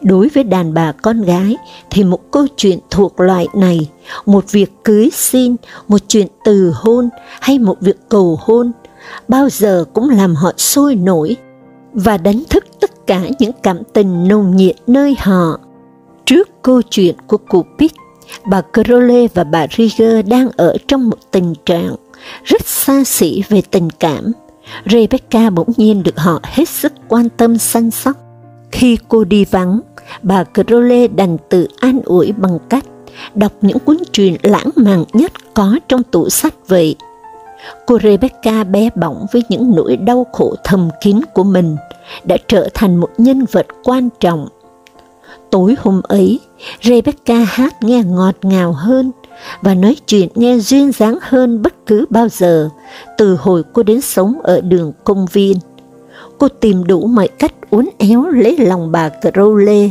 [SPEAKER 1] Đối với đàn bà con gái thì một câu chuyện thuộc loại này, một việc cưới xin, một chuyện từ hôn hay một việc cầu hôn, bao giờ cũng làm họ sôi nổi và đánh thức tất cả những cảm tình nồng nhiệt nơi họ. Trước câu chuyện của cụ Pitt, bà Crowley và bà Rieger đang ở trong một tình trạng rất xa xỉ về tình cảm. Rebecca bỗng nhiên được họ hết sức quan tâm săn sóc. Khi cô đi vắng, bà Crowley đành tự an ủi bằng cách đọc những cuốn truyện lãng mạn nhất có trong tủ sách vậy. Cô Rebecca bé bỏng với những nỗi đau khổ thầm kín của mình, đã trở thành một nhân vật quan trọng. Tối hôm ấy, Rebecca hát nghe ngọt ngào hơn và nói chuyện nghe duyên dáng hơn bất cứ bao giờ, từ hồi cô đến sống ở đường công viên. Cô tìm đủ mọi cách uốn éo lấy lòng bà Crowley.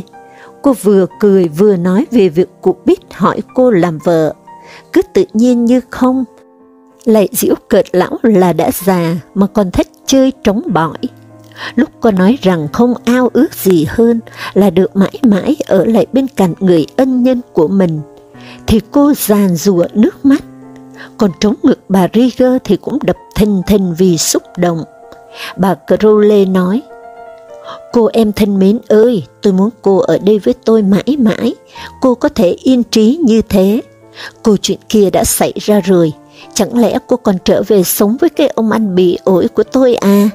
[SPEAKER 1] Cô vừa cười vừa nói về việc cụ Bích hỏi cô làm vợ, cứ tự nhiên như không. Lại giễu cợt lão là đã già mà còn thích chơi trống bỏi. Lúc cô nói rằng không ao ước gì hơn là được mãi mãi ở lại bên cạnh người ân nhân của mình, thì cô giàn rùa nước mắt. Còn trống ngực bà Rieger thì cũng đập thình thình vì xúc động. Bà Crowley nói, Cô em thân mến ơi, tôi muốn cô ở đây với tôi mãi mãi, cô có thể yên trí như thế. Câu chuyện kia đã xảy ra rồi, chẳng lẽ cô còn trở về sống với cái ông anh bị ổi của tôi à?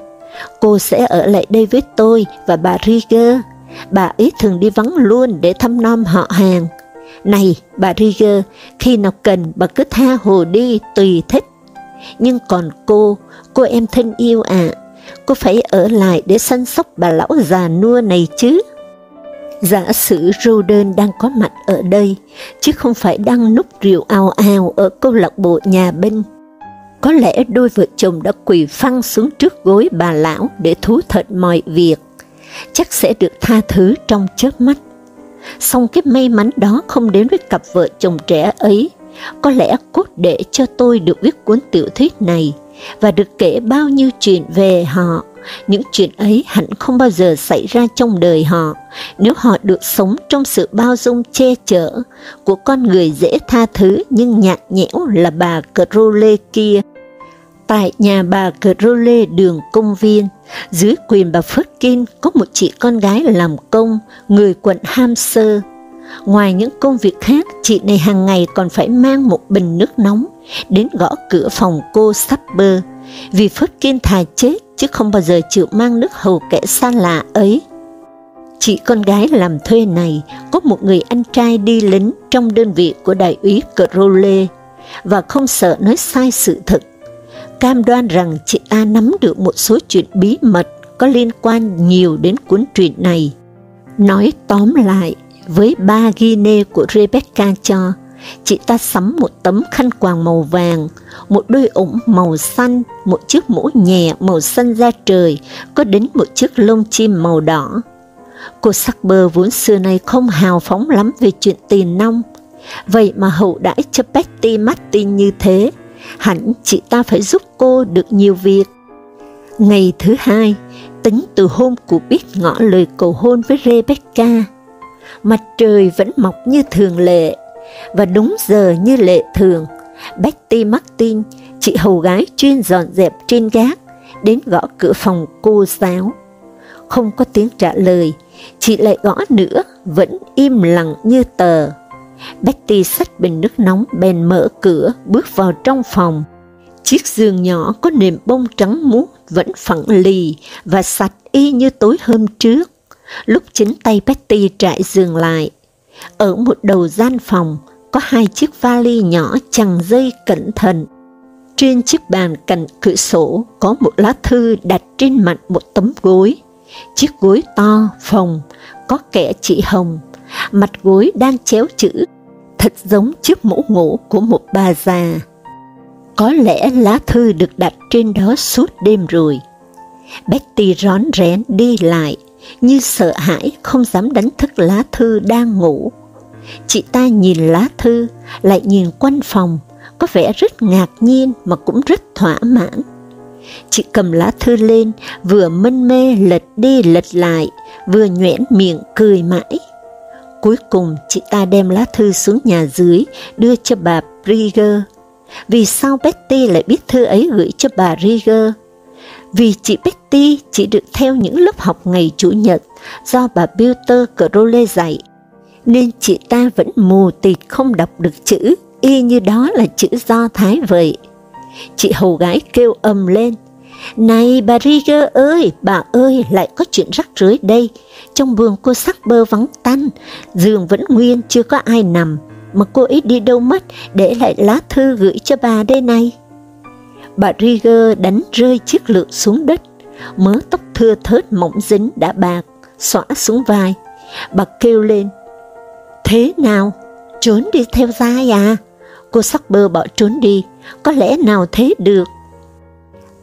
[SPEAKER 1] Cô sẽ ở lại đây với tôi và bà Rieger. Bà ấy thường đi vắng luôn để thăm nom họ hàng. Này, bà Rieger, khi nào cần bà cứ tha hồ đi, tùy thích. Nhưng còn cô, cô em thân yêu ạ, à, cô phải ở lại để săn sóc bà lão già nua này chứ. Giả sử Roden đang có mặt ở đây, chứ không phải đang núp rượu ao ao ở câu lạc bộ nhà binh. Có lẽ đôi vợ chồng đã quỳ phăng xuống trước gối bà lão để thú thật mọi việc, chắc sẽ được tha thứ trong chớp mắt. Song cái may mắn đó không đến với cặp vợ chồng trẻ ấy, có lẽ cốt để cho tôi được viết cuốn tiểu thuyết này, và được kể bao nhiêu chuyện về họ. Những chuyện ấy hẳn không bao giờ xảy ra trong đời họ, nếu họ được sống trong sự bao dung che chở của con người dễ tha thứ nhưng nhạt nhẽo là bà Crowley kia. Tại nhà bà Crowley đường công viên, dưới quyền bà Firkin có một chị con gái làm công, người quận Hampshire. Ngoài những công việc khác, chị này hàng ngày còn phải mang một bình nước nóng đến gõ cửa phòng cô Sapper, vì Phớtkin thà chết chứ không bao giờ chịu mang nước hầu kẻ xa lạ ấy. Chị con gái làm thuê này có một người anh trai đi lính trong đơn vị của đại úy Crowley và không sợ nói sai sự thật. Cam đoan rằng chị ta nắm được một số chuyện bí mật có liên quan nhiều đến cuốn truyện này. Nói tóm lại, với ba ghi nê của Rebecca cho, chị ta sắm một tấm khăn quàng màu vàng, một đôi ủng màu xanh, một chiếc mũ nhẹ màu xanh da trời, có đến một chiếc lông chim màu đỏ. Cô sắc bơ vốn xưa nay không hào phóng lắm về chuyện tiền nông, vậy mà hậu đãi cho Betty Martin như thế, hẳn chị ta phải giúp cô được nhiều việc. Ngày thứ hai, tính từ hôm cụ biết ngỏ lời cầu hôn với Rebecca, mặt trời vẫn mọc như thường lệ, và đúng giờ như lệ thường, Betty Martin, chị hầu gái chuyên dọn dẹp trên gác, đến gõ cửa phòng cô giáo. Không có tiếng trả lời, chị lại gõ nữa, vẫn im lặng như tờ. Betty xách bình nước nóng bèn mở cửa, bước vào trong phòng. Chiếc giường nhỏ có nệm bông trắng muốt vẫn phẳng lì và sạch y như tối hôm trước. Lúc chính tay Betty trải giường lại, ở một đầu gian phòng có hai chiếc vali nhỏ chằng dây cẩn thận. Trên chiếc bàn cạnh cửa sổ có một lá thư đặt trên mặt một tấm gối. Chiếc gối to, phồng, có kẻ chỉ hồng, mặt gối đang chéo chữ, thật giống chiếc mũ ngủ của một bà già. Có lẽ lá thư được đặt trên đó suốt đêm rồi. Betty rón rén đi lại, như sợ hãi không dám đánh thức lá thư đang ngủ. Chị ta nhìn lá thư, lại nhìn quanh phòng, có vẻ rất ngạc nhiên mà cũng rất thỏa mãn. Chị cầm lá thư lên, vừa mân mê lật đi lật lại, vừa nhoẻn miệng cười mãi. Cuối cùng chị ta đem lá thư xuống nhà dưới, đưa cho bà Brigger. Vì sao Betty lại biết thư ấy gửi cho bà Rieger? Vì chị Betty chỉ được theo những lớp học ngày Chủ nhật do bà Peter Crowley dạy, nên chị ta vẫn mù tịt không đọc được chữ, y như đó là chữ Do Thái vậy. Chị hầu gái kêu ầm lên, này bà Rieger ơi, bà ơi, lại có chuyện rắc rối đây. Trong vườn cô sắc bơ vắng tanh, giường vẫn nguyên chưa có ai nằm, mà cô ấy đi đâu mất, để lại lá thư gửi cho bà đây này. Bà Rieger đánh rơi chiếc lược xuống đất, mớ tóc thưa thớt mỏng dính đã bạc, xõa xuống vai. Bà kêu lên, thế nào, trốn đi theo dai à? Cô sắc bơ bỏ trốn đi, có lẽ nào thế được?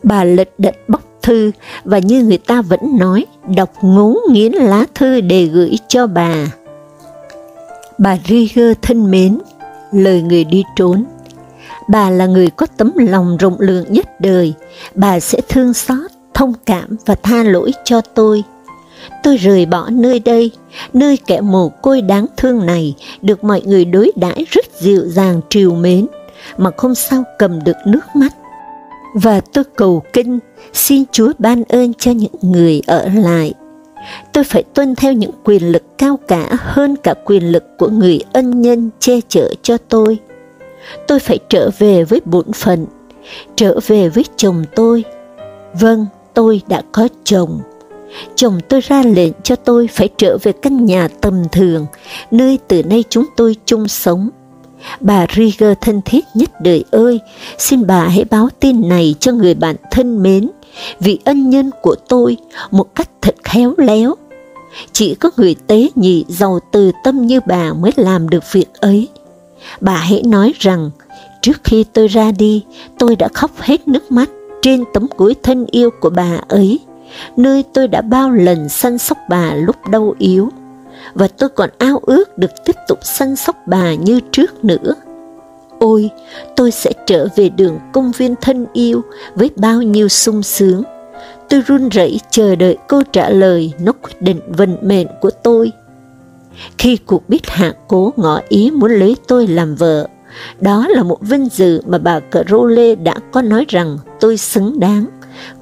[SPEAKER 1] Bà lật đật bóc thư và như người ta vẫn nói, đọc ngấu nghiến lá thư để gửi cho bà. Bà Rieger thân mến, lời người đi trốn. Bà là người có tấm lòng rộng lượng nhất đời, bà sẽ thương xót, thông cảm và tha lỗi cho tôi. Tôi rời bỏ nơi đây, nơi kẻ mồ côi đáng thương này, được mọi người đối đãi rất dịu dàng triều mến, mà không sao cầm được nước mắt và tôi cầu kinh xin Chúa ban ơn cho những người ở lại. Tôi phải tuân theo những quyền lực cao cả hơn cả quyền lực của người ân nhân che chở cho tôi. Tôi phải trở về với bổn phận, trở về với chồng tôi. Vâng, tôi đã có chồng. Chồng tôi ra lệnh cho tôi phải trở về căn nhà tầm thường, nơi từ nay chúng tôi chung sống Bà Rieger thân thiết nhất đời ơi, xin bà hãy báo tin này cho người bạn thân mến, vì ân nhân của tôi một cách thật khéo léo. Chỉ có người tế nhị giàu từ tâm như bà mới làm được việc ấy. Bà hãy nói rằng, trước khi tôi ra đi, tôi đã khóc hết nước mắt trên tấm gối thân yêu của bà ấy, nơi tôi đã bao lần săn sóc bà lúc đau yếu và tôi còn ao ước được tiếp tục săn sóc bà như trước nữa. Ôi, tôi sẽ trở về đường công viên thân yêu với bao nhiêu sung sướng. Tôi run rẩy chờ đợi câu trả lời nó quyết định vận mệnh của tôi. Khi cuộc biết hạ cố ngỏ ý muốn lấy tôi làm vợ, đó là một vinh dự mà bà Crowley đã có nói rằng tôi xứng đáng.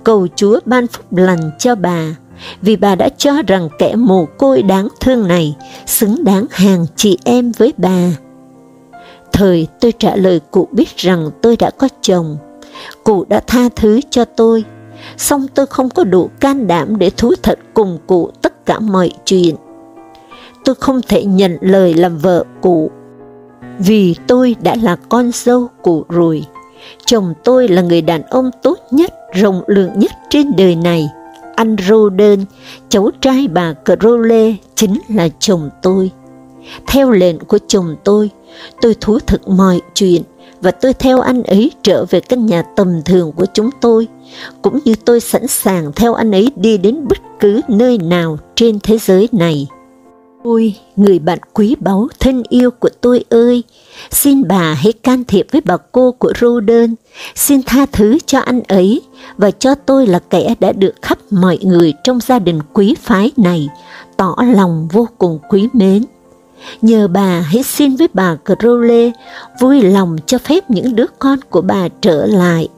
[SPEAKER 1] Cầu Chúa ban phúc lành cho bà vì bà đã cho rằng kẻ mồ côi đáng thương này xứng đáng hàng chị em với bà. Thời tôi trả lời cụ biết rằng tôi đã có chồng, cụ đã tha thứ cho tôi, song tôi không có đủ can đảm để thú thật cùng cụ tất cả mọi chuyện. Tôi không thể nhận lời làm vợ cụ, vì tôi đã là con dâu cụ rồi. Chồng tôi là người đàn ông tốt nhất, rộng lượng nhất trên đời này, anh Roden, cháu trai bà Crowley, chính là chồng tôi. Theo lệnh của chồng tôi, tôi thú thực mọi chuyện, và tôi theo anh ấy trở về căn nhà tầm thường của chúng tôi, cũng như tôi sẵn sàng theo anh ấy đi đến bất cứ nơi nào trên thế giới này. Ôi, người bạn quý báu thân yêu của tôi ơi, xin bà hãy can thiệp với bà cô của Roden, xin tha thứ cho anh ấy và cho tôi là kẻ đã được khắp mọi người trong gia đình quý phái này tỏ lòng vô cùng quý mến. Nhờ bà hãy xin với bà Crowley vui lòng cho phép những đứa con của bà trở lại.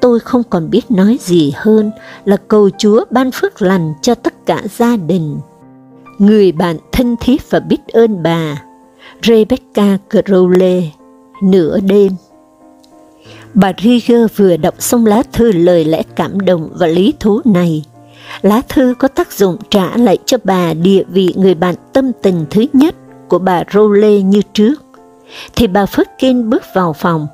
[SPEAKER 1] Tôi không còn biết nói gì hơn là cầu Chúa ban phước lành cho tất cả gia đình người bạn thân thiết và biết ơn bà, Rebecca Crowley, nửa đêm. Bà Rieger vừa đọc xong lá thư lời lẽ cảm động và lý thú này. Lá thư có tác dụng trả lại cho bà địa vị người bạn tâm tình thứ nhất của bà Rowley như trước. Thì bà Phước bước vào phòng.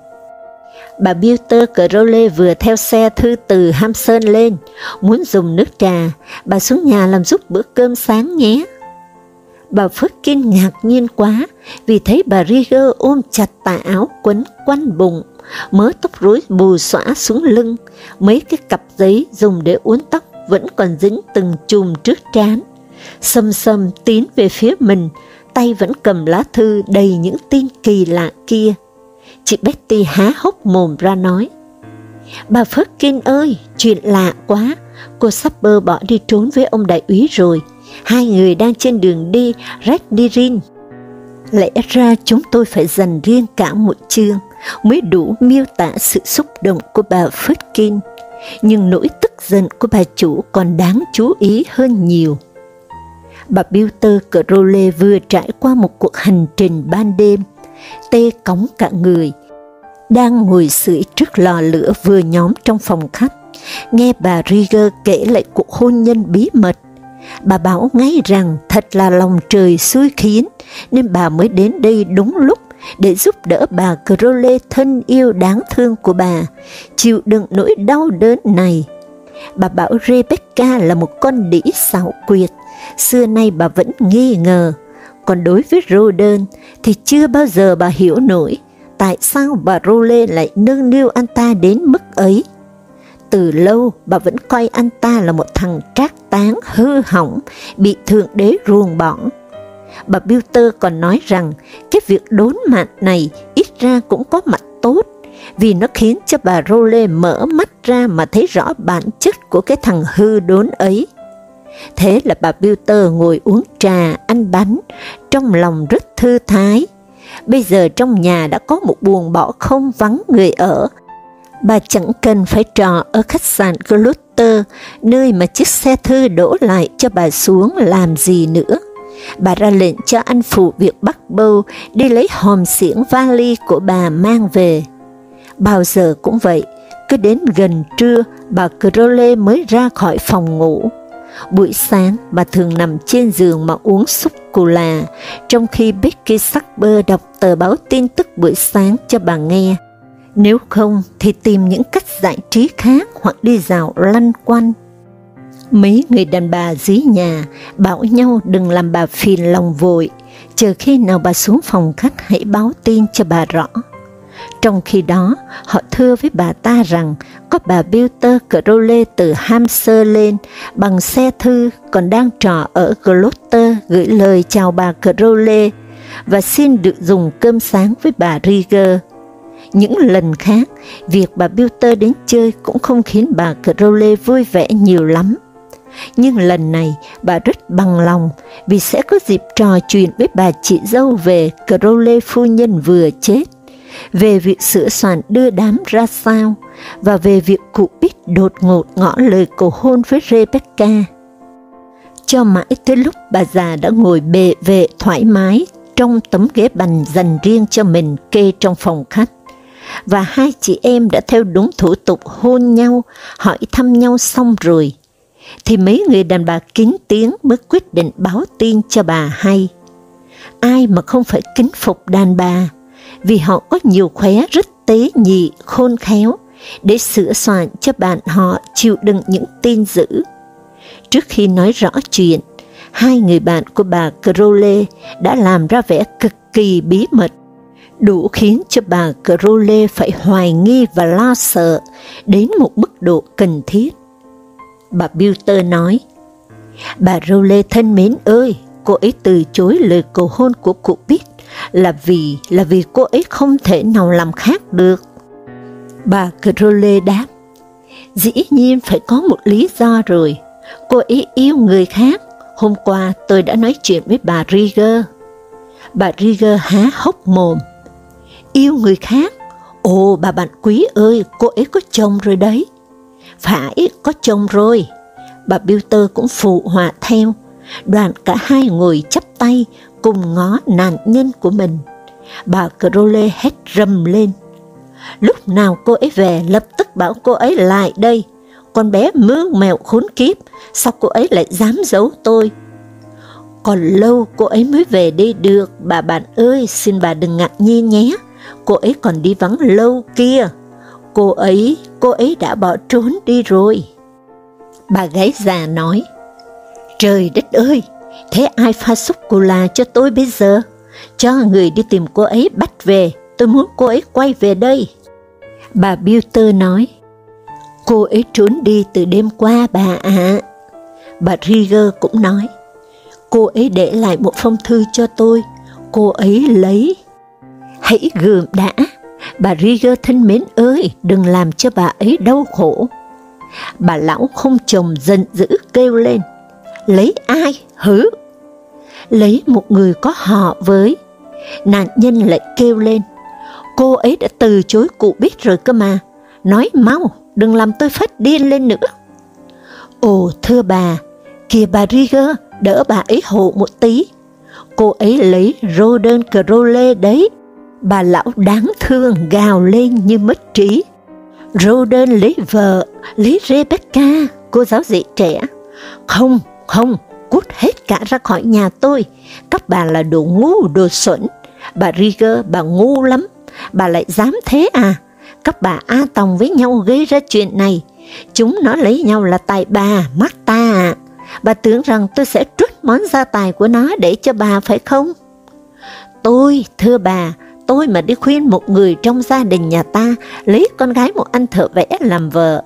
[SPEAKER 1] Bà Bilter Crowley vừa theo xe thư từ Hamson lên, muốn dùng nước trà, bà xuống nhà làm giúp bữa cơm sáng nhé. Bà Phước kinh ngạc nhiên quá vì thấy bà Rieger ôm chặt tà áo quấn quanh bụng, mớ tóc rối bù xõa xuống lưng, mấy cái cặp giấy dùng để uốn tóc vẫn còn dính từng chùm trước trán. Sầm sầm tiến về phía mình, tay vẫn cầm lá thư đầy những tin kỳ lạ kia. Chị Betty há hốc mồm ra nói, Bà Phước Kinh ơi, chuyện lạ quá, cô sắp bơ bỏ đi trốn với ông đại úy rồi, hai người đang trên đường đi Reddirin. Lẽ ra chúng tôi phải dành riêng cả một chương mới đủ miêu tả sự xúc động của bà Fritkin. Nhưng nỗi tức giận của bà chủ còn đáng chú ý hơn nhiều. Bà Bilter Crowley vừa trải qua một cuộc hành trình ban đêm, tê cống cả người, đang ngồi sưởi trước lò lửa vừa nhóm trong phòng khách, nghe bà Rieger kể lại cuộc hôn nhân bí mật. Bà bảo ngay rằng thật là lòng trời xui khiến, nên bà mới đến đây đúng lúc để giúp đỡ bà Crowley thân yêu đáng thương của bà, chịu đựng nỗi đau đớn này. Bà bảo Rebecca là một con đĩ xảo quyệt, xưa nay bà vẫn nghi ngờ, còn đối với Roden thì chưa bao giờ bà hiểu nổi tại sao bà Role lại nâng niu anh ta đến mức ấy. Từ lâu bà vẫn coi anh ta là một thằng trác tán hư hỏng, bị thượng đế ruồng bỏ. Bà Bilter còn nói rằng cái việc đốn mạn này ít ra cũng có mặt tốt, vì nó khiến cho bà Role mở mắt ra mà thấy rõ bản chất của cái thằng hư đốn ấy. Thế là bà Bilter ngồi uống trà, ăn bánh, trong lòng rất thư thái. Bây giờ trong nhà đã có một buồng bỏ không vắng người ở. Bà chẳng cần phải trò ở khách sạn Gloucester, nơi mà chiếc xe thư đổ lại cho bà xuống làm gì nữa. Bà ra lệnh cho anh phụ việc bắt bâu đi lấy hòm xiển vali của bà mang về. Bao giờ cũng vậy, cứ đến gần trưa, bà Crowley mới ra khỏi phòng ngủ. Buổi sáng, bà thường nằm trên giường mà uống súp cù là, trong khi Becky Sackber đọc tờ báo tin tức buổi sáng cho bà nghe. Nếu không thì tìm những cách giải trí khác hoặc đi dạo lăn quanh. Mấy người đàn bà dưới nhà bảo nhau đừng làm bà phiền lòng vội, chờ khi nào bà xuống phòng khách hãy báo tin cho bà rõ. Trong khi đó, họ thưa với bà ta rằng có bà Bilter Crowley từ Hampshire lên bằng xe thư còn đang trọ ở Gloucester gửi lời chào bà Crowley và xin được dùng cơm sáng với bà Rieger. Những lần khác, việc bà Bilter đến chơi cũng không khiến bà Crowley vui vẻ nhiều lắm. Nhưng lần này, bà rất bằng lòng vì sẽ có dịp trò chuyện với bà chị dâu về Crowley phu nhân vừa chết về việc sửa soạn đưa đám ra sao, và về việc cụ Bích đột ngột ngõ lời cầu hôn với Rebecca. Cho mãi tới lúc bà già đã ngồi bề vệ thoải mái trong tấm ghế bành dành riêng cho mình kê trong phòng khách, và hai chị em đã theo đúng thủ tục hôn nhau, hỏi thăm nhau xong rồi, thì mấy người đàn bà kín tiếng mới quyết định báo tin cho bà hay. Ai mà không phải kính phục đàn bà, vì họ có nhiều khóe rất tế nhị, khôn khéo, để sửa soạn cho bạn họ chịu đựng những tin dữ. Trước khi nói rõ chuyện, hai người bạn của bà Crowley đã làm ra vẻ cực kỳ bí mật, đủ khiến cho bà Crowley phải hoài nghi và lo sợ đến một mức độ cần thiết. Bà Bilter nói, Bà Crowley thân mến ơi, cô ấy từ chối lời cầu hôn của cụ Pitt là vì là vì cô ấy không thể nào làm khác được. Bà Crowley đáp, dĩ nhiên phải có một lý do rồi, cô ấy yêu người khác, hôm qua tôi đã nói chuyện với bà Rieger. Bà Rieger há hốc mồm, yêu người khác, ồ bà bạn quý ơi, cô ấy có chồng rồi đấy. Phải, có chồng rồi. Bà Bilter cũng phụ họa theo, đoàn cả hai ngồi chắp tay cùng ngó nạn nhân của mình. Bà Crowley hét rầm lên. Lúc nào cô ấy về lập tức bảo cô ấy lại đây. Con bé mương mèo khốn kiếp, sao cô ấy lại dám giấu tôi? Còn lâu cô ấy mới về đây được, bà bạn ơi, xin bà đừng ngạc nhiên nhé. Cô ấy còn đi vắng lâu kia. Cô ấy, cô ấy đã bỏ trốn đi rồi. Bà gái già nói, Trời đất ơi, thế ai pha súp cô la cho tôi bây giờ? Cho người đi tìm cô ấy bắt về, tôi muốn cô ấy quay về đây. Bà Bilter nói, cô ấy trốn đi từ đêm qua bà ạ. Bà Rieger cũng nói, cô ấy để lại một phong thư cho tôi, cô ấy lấy. Hãy gượng đã, bà Rieger thân mến ơi, đừng làm cho bà ấy đau khổ. Bà lão không chồng giận dữ kêu lên, lấy ai hứ? Lấy một người có họ với. Nạn nhân lại kêu lên, cô ấy đã từ chối cụ biết rồi cơ mà, nói mau, đừng làm tôi phát điên lên nữa. Ồ thưa bà, kìa bà Rieger, đỡ bà ấy hộ một tí. Cô ấy lấy Roden Crowley đấy. Bà lão đáng thương gào lên như mất trí. Roden lấy vợ, lấy Rebecca, cô giáo dạy trẻ. Không, không, cút hết cả ra khỏi nhà tôi. Các bà là đồ ngu, đồ xuẩn. Bà Rieger, bà ngu lắm. Bà lại dám thế à? Các bà A Tòng với nhau gây ra chuyện này. Chúng nó lấy nhau là tại bà, mắt ta à. Bà tưởng rằng tôi sẽ trút món gia tài của nó để cho bà phải không? Tôi, thưa bà, tôi mà đi khuyên một người trong gia đình nhà ta lấy con gái một anh thợ vẽ làm vợ.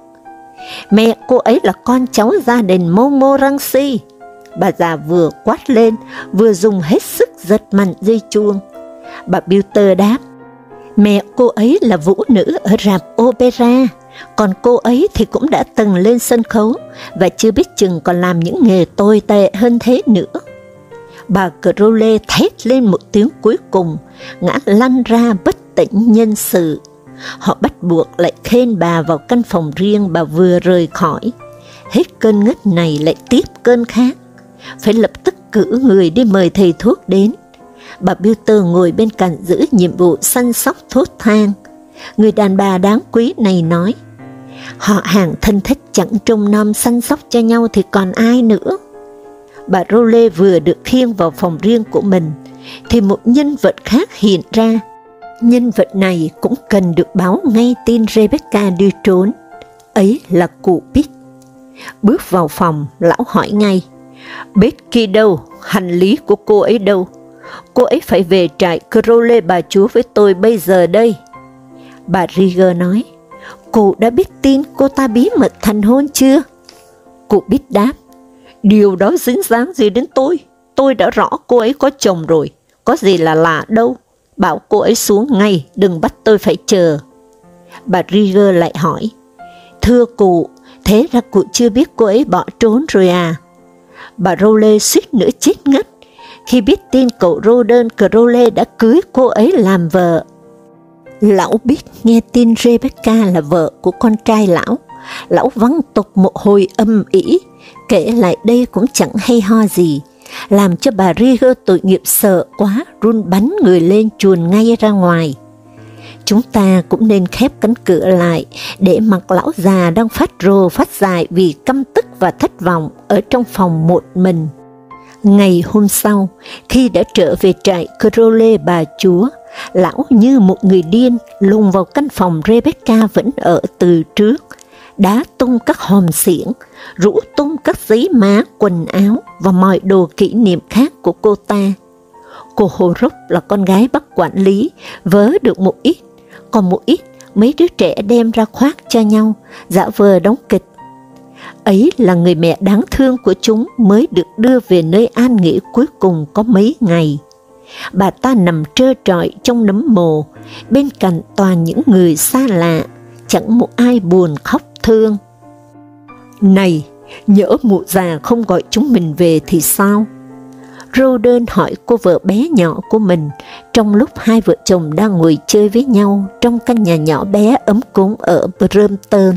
[SPEAKER 1] Mẹ cô ấy là con cháu gia đình Momoransi. Bà già vừa quát lên, vừa dùng hết sức giật mạnh dây chuông. Bà Bilter đáp, mẹ cô ấy là vũ nữ ở rạp opera, còn cô ấy thì cũng đã từng lên sân khấu, và chưa biết chừng còn làm những nghề tồi tệ hơn thế nữa. Bà Crowley thét lên một tiếng cuối cùng, ngã lăn ra bất tỉnh nhân sự. Họ bắt buộc lại khen bà vào căn phòng riêng bà vừa rời khỏi. Hết cơn ngất này lại tiếp cơn khác. Phải lập tức cử người đi mời thầy thuốc đến. Bà Bilter ngồi bên cạnh giữ nhiệm vụ săn sóc thuốc thang. Người đàn bà đáng quý này nói, họ hàng thân thích chẳng trông nom săn sóc cho nhau thì còn ai nữa. Bà Role vừa được khiêng vào phòng riêng của mình, thì một nhân vật khác hiện ra. Nhân vật này cũng cần được báo ngay tin Rebecca đi trốn. Ấy là cụ Pitt. Bước vào phòng, lão hỏi ngay, Becky đâu, hành lý của cô ấy đâu? Cô ấy phải về trại Crowley bà chúa với tôi bây giờ đây. Bà Rieger nói, cụ đã biết tin cô ta bí mật thành hôn chưa? Cụ biết đáp, điều đó dính dáng gì đến tôi? Tôi đã rõ cô ấy có chồng rồi, có gì là lạ đâu. Bảo cô ấy xuống ngay, đừng bắt tôi phải chờ. Bà Rieger lại hỏi, thưa cụ, thế ra cụ chưa biết cô ấy bỏ trốn rồi à? Bà Rowley suýt nữa chết ngất khi biết tin cậu Roden Crowley đã cưới cô ấy làm vợ. Lão biết nghe tin Rebecca là vợ của con trai lão, lão vắng tục một hồi âm ỉ, kể lại đây cũng chẳng hay ho gì, làm cho bà Rieger tội nghiệp sợ quá, run bắn người lên chuồn ngay ra ngoài. Chúng ta cũng nên khép cánh cửa lại để mặc lão già đang phát rồ phát dài vì căm tức và thất vọng ở trong phòng một mình. Ngày hôm sau, khi đã trở về trại Crowley bà chúa, lão như một người điên lùng vào căn phòng Rebecca vẫn ở từ trước, đá tung các hòm xiển, rũ tung các giấy má, quần áo và mọi đồ kỷ niệm khác của cô ta. Cô Hồ Rúc là con gái bắt quản lý, vớ được một ít, còn một ít mấy đứa trẻ đem ra khoác cho nhau, giả vờ đóng kịch ấy là người mẹ đáng thương của chúng mới được đưa về nơi an nghỉ cuối cùng có mấy ngày. Bà ta nằm trơ trọi trong nấm mồ, bên cạnh toàn những người xa lạ, chẳng một ai buồn khóc thương. Này, nhỡ mụ già không gọi chúng mình về thì sao? Roden hỏi cô vợ bé nhỏ của mình trong lúc hai vợ chồng đang ngồi chơi với nhau trong căn nhà nhỏ bé ấm cúng ở Brompton.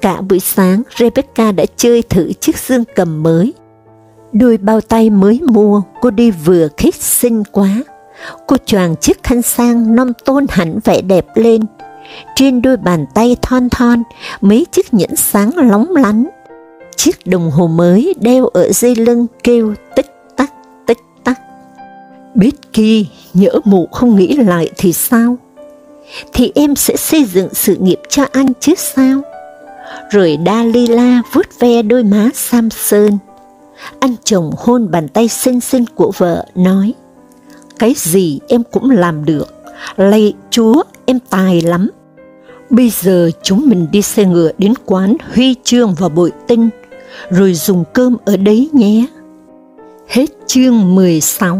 [SPEAKER 1] Cả buổi sáng, Rebecca đã chơi thử chiếc dương cầm mới. Đôi bao tay mới mua, cô đi vừa khít xinh quá. Cô choàng chiếc khăn sang non tôn hẳn vẻ đẹp lên. Trên đôi bàn tay thon thon, mấy chiếc nhẫn sáng lóng lánh. Chiếc đồng hồ mới đeo ở dây lưng kêu tích tắc, tích tắc. biết Becky, nhỡ mụ không nghĩ lại thì sao? Thì em sẽ xây dựng sự nghiệp cho anh chứ sao? rồi Dalila vuốt ve đôi má Samson. Anh chồng hôn bàn tay xinh xinh của vợ, nói, cái gì em cũng làm được, lạy chúa, em tài lắm. Bây giờ chúng mình đi xe ngựa đến quán Huy Chương và Bội Tinh, rồi dùng cơm ở đấy nhé. Hết chương 16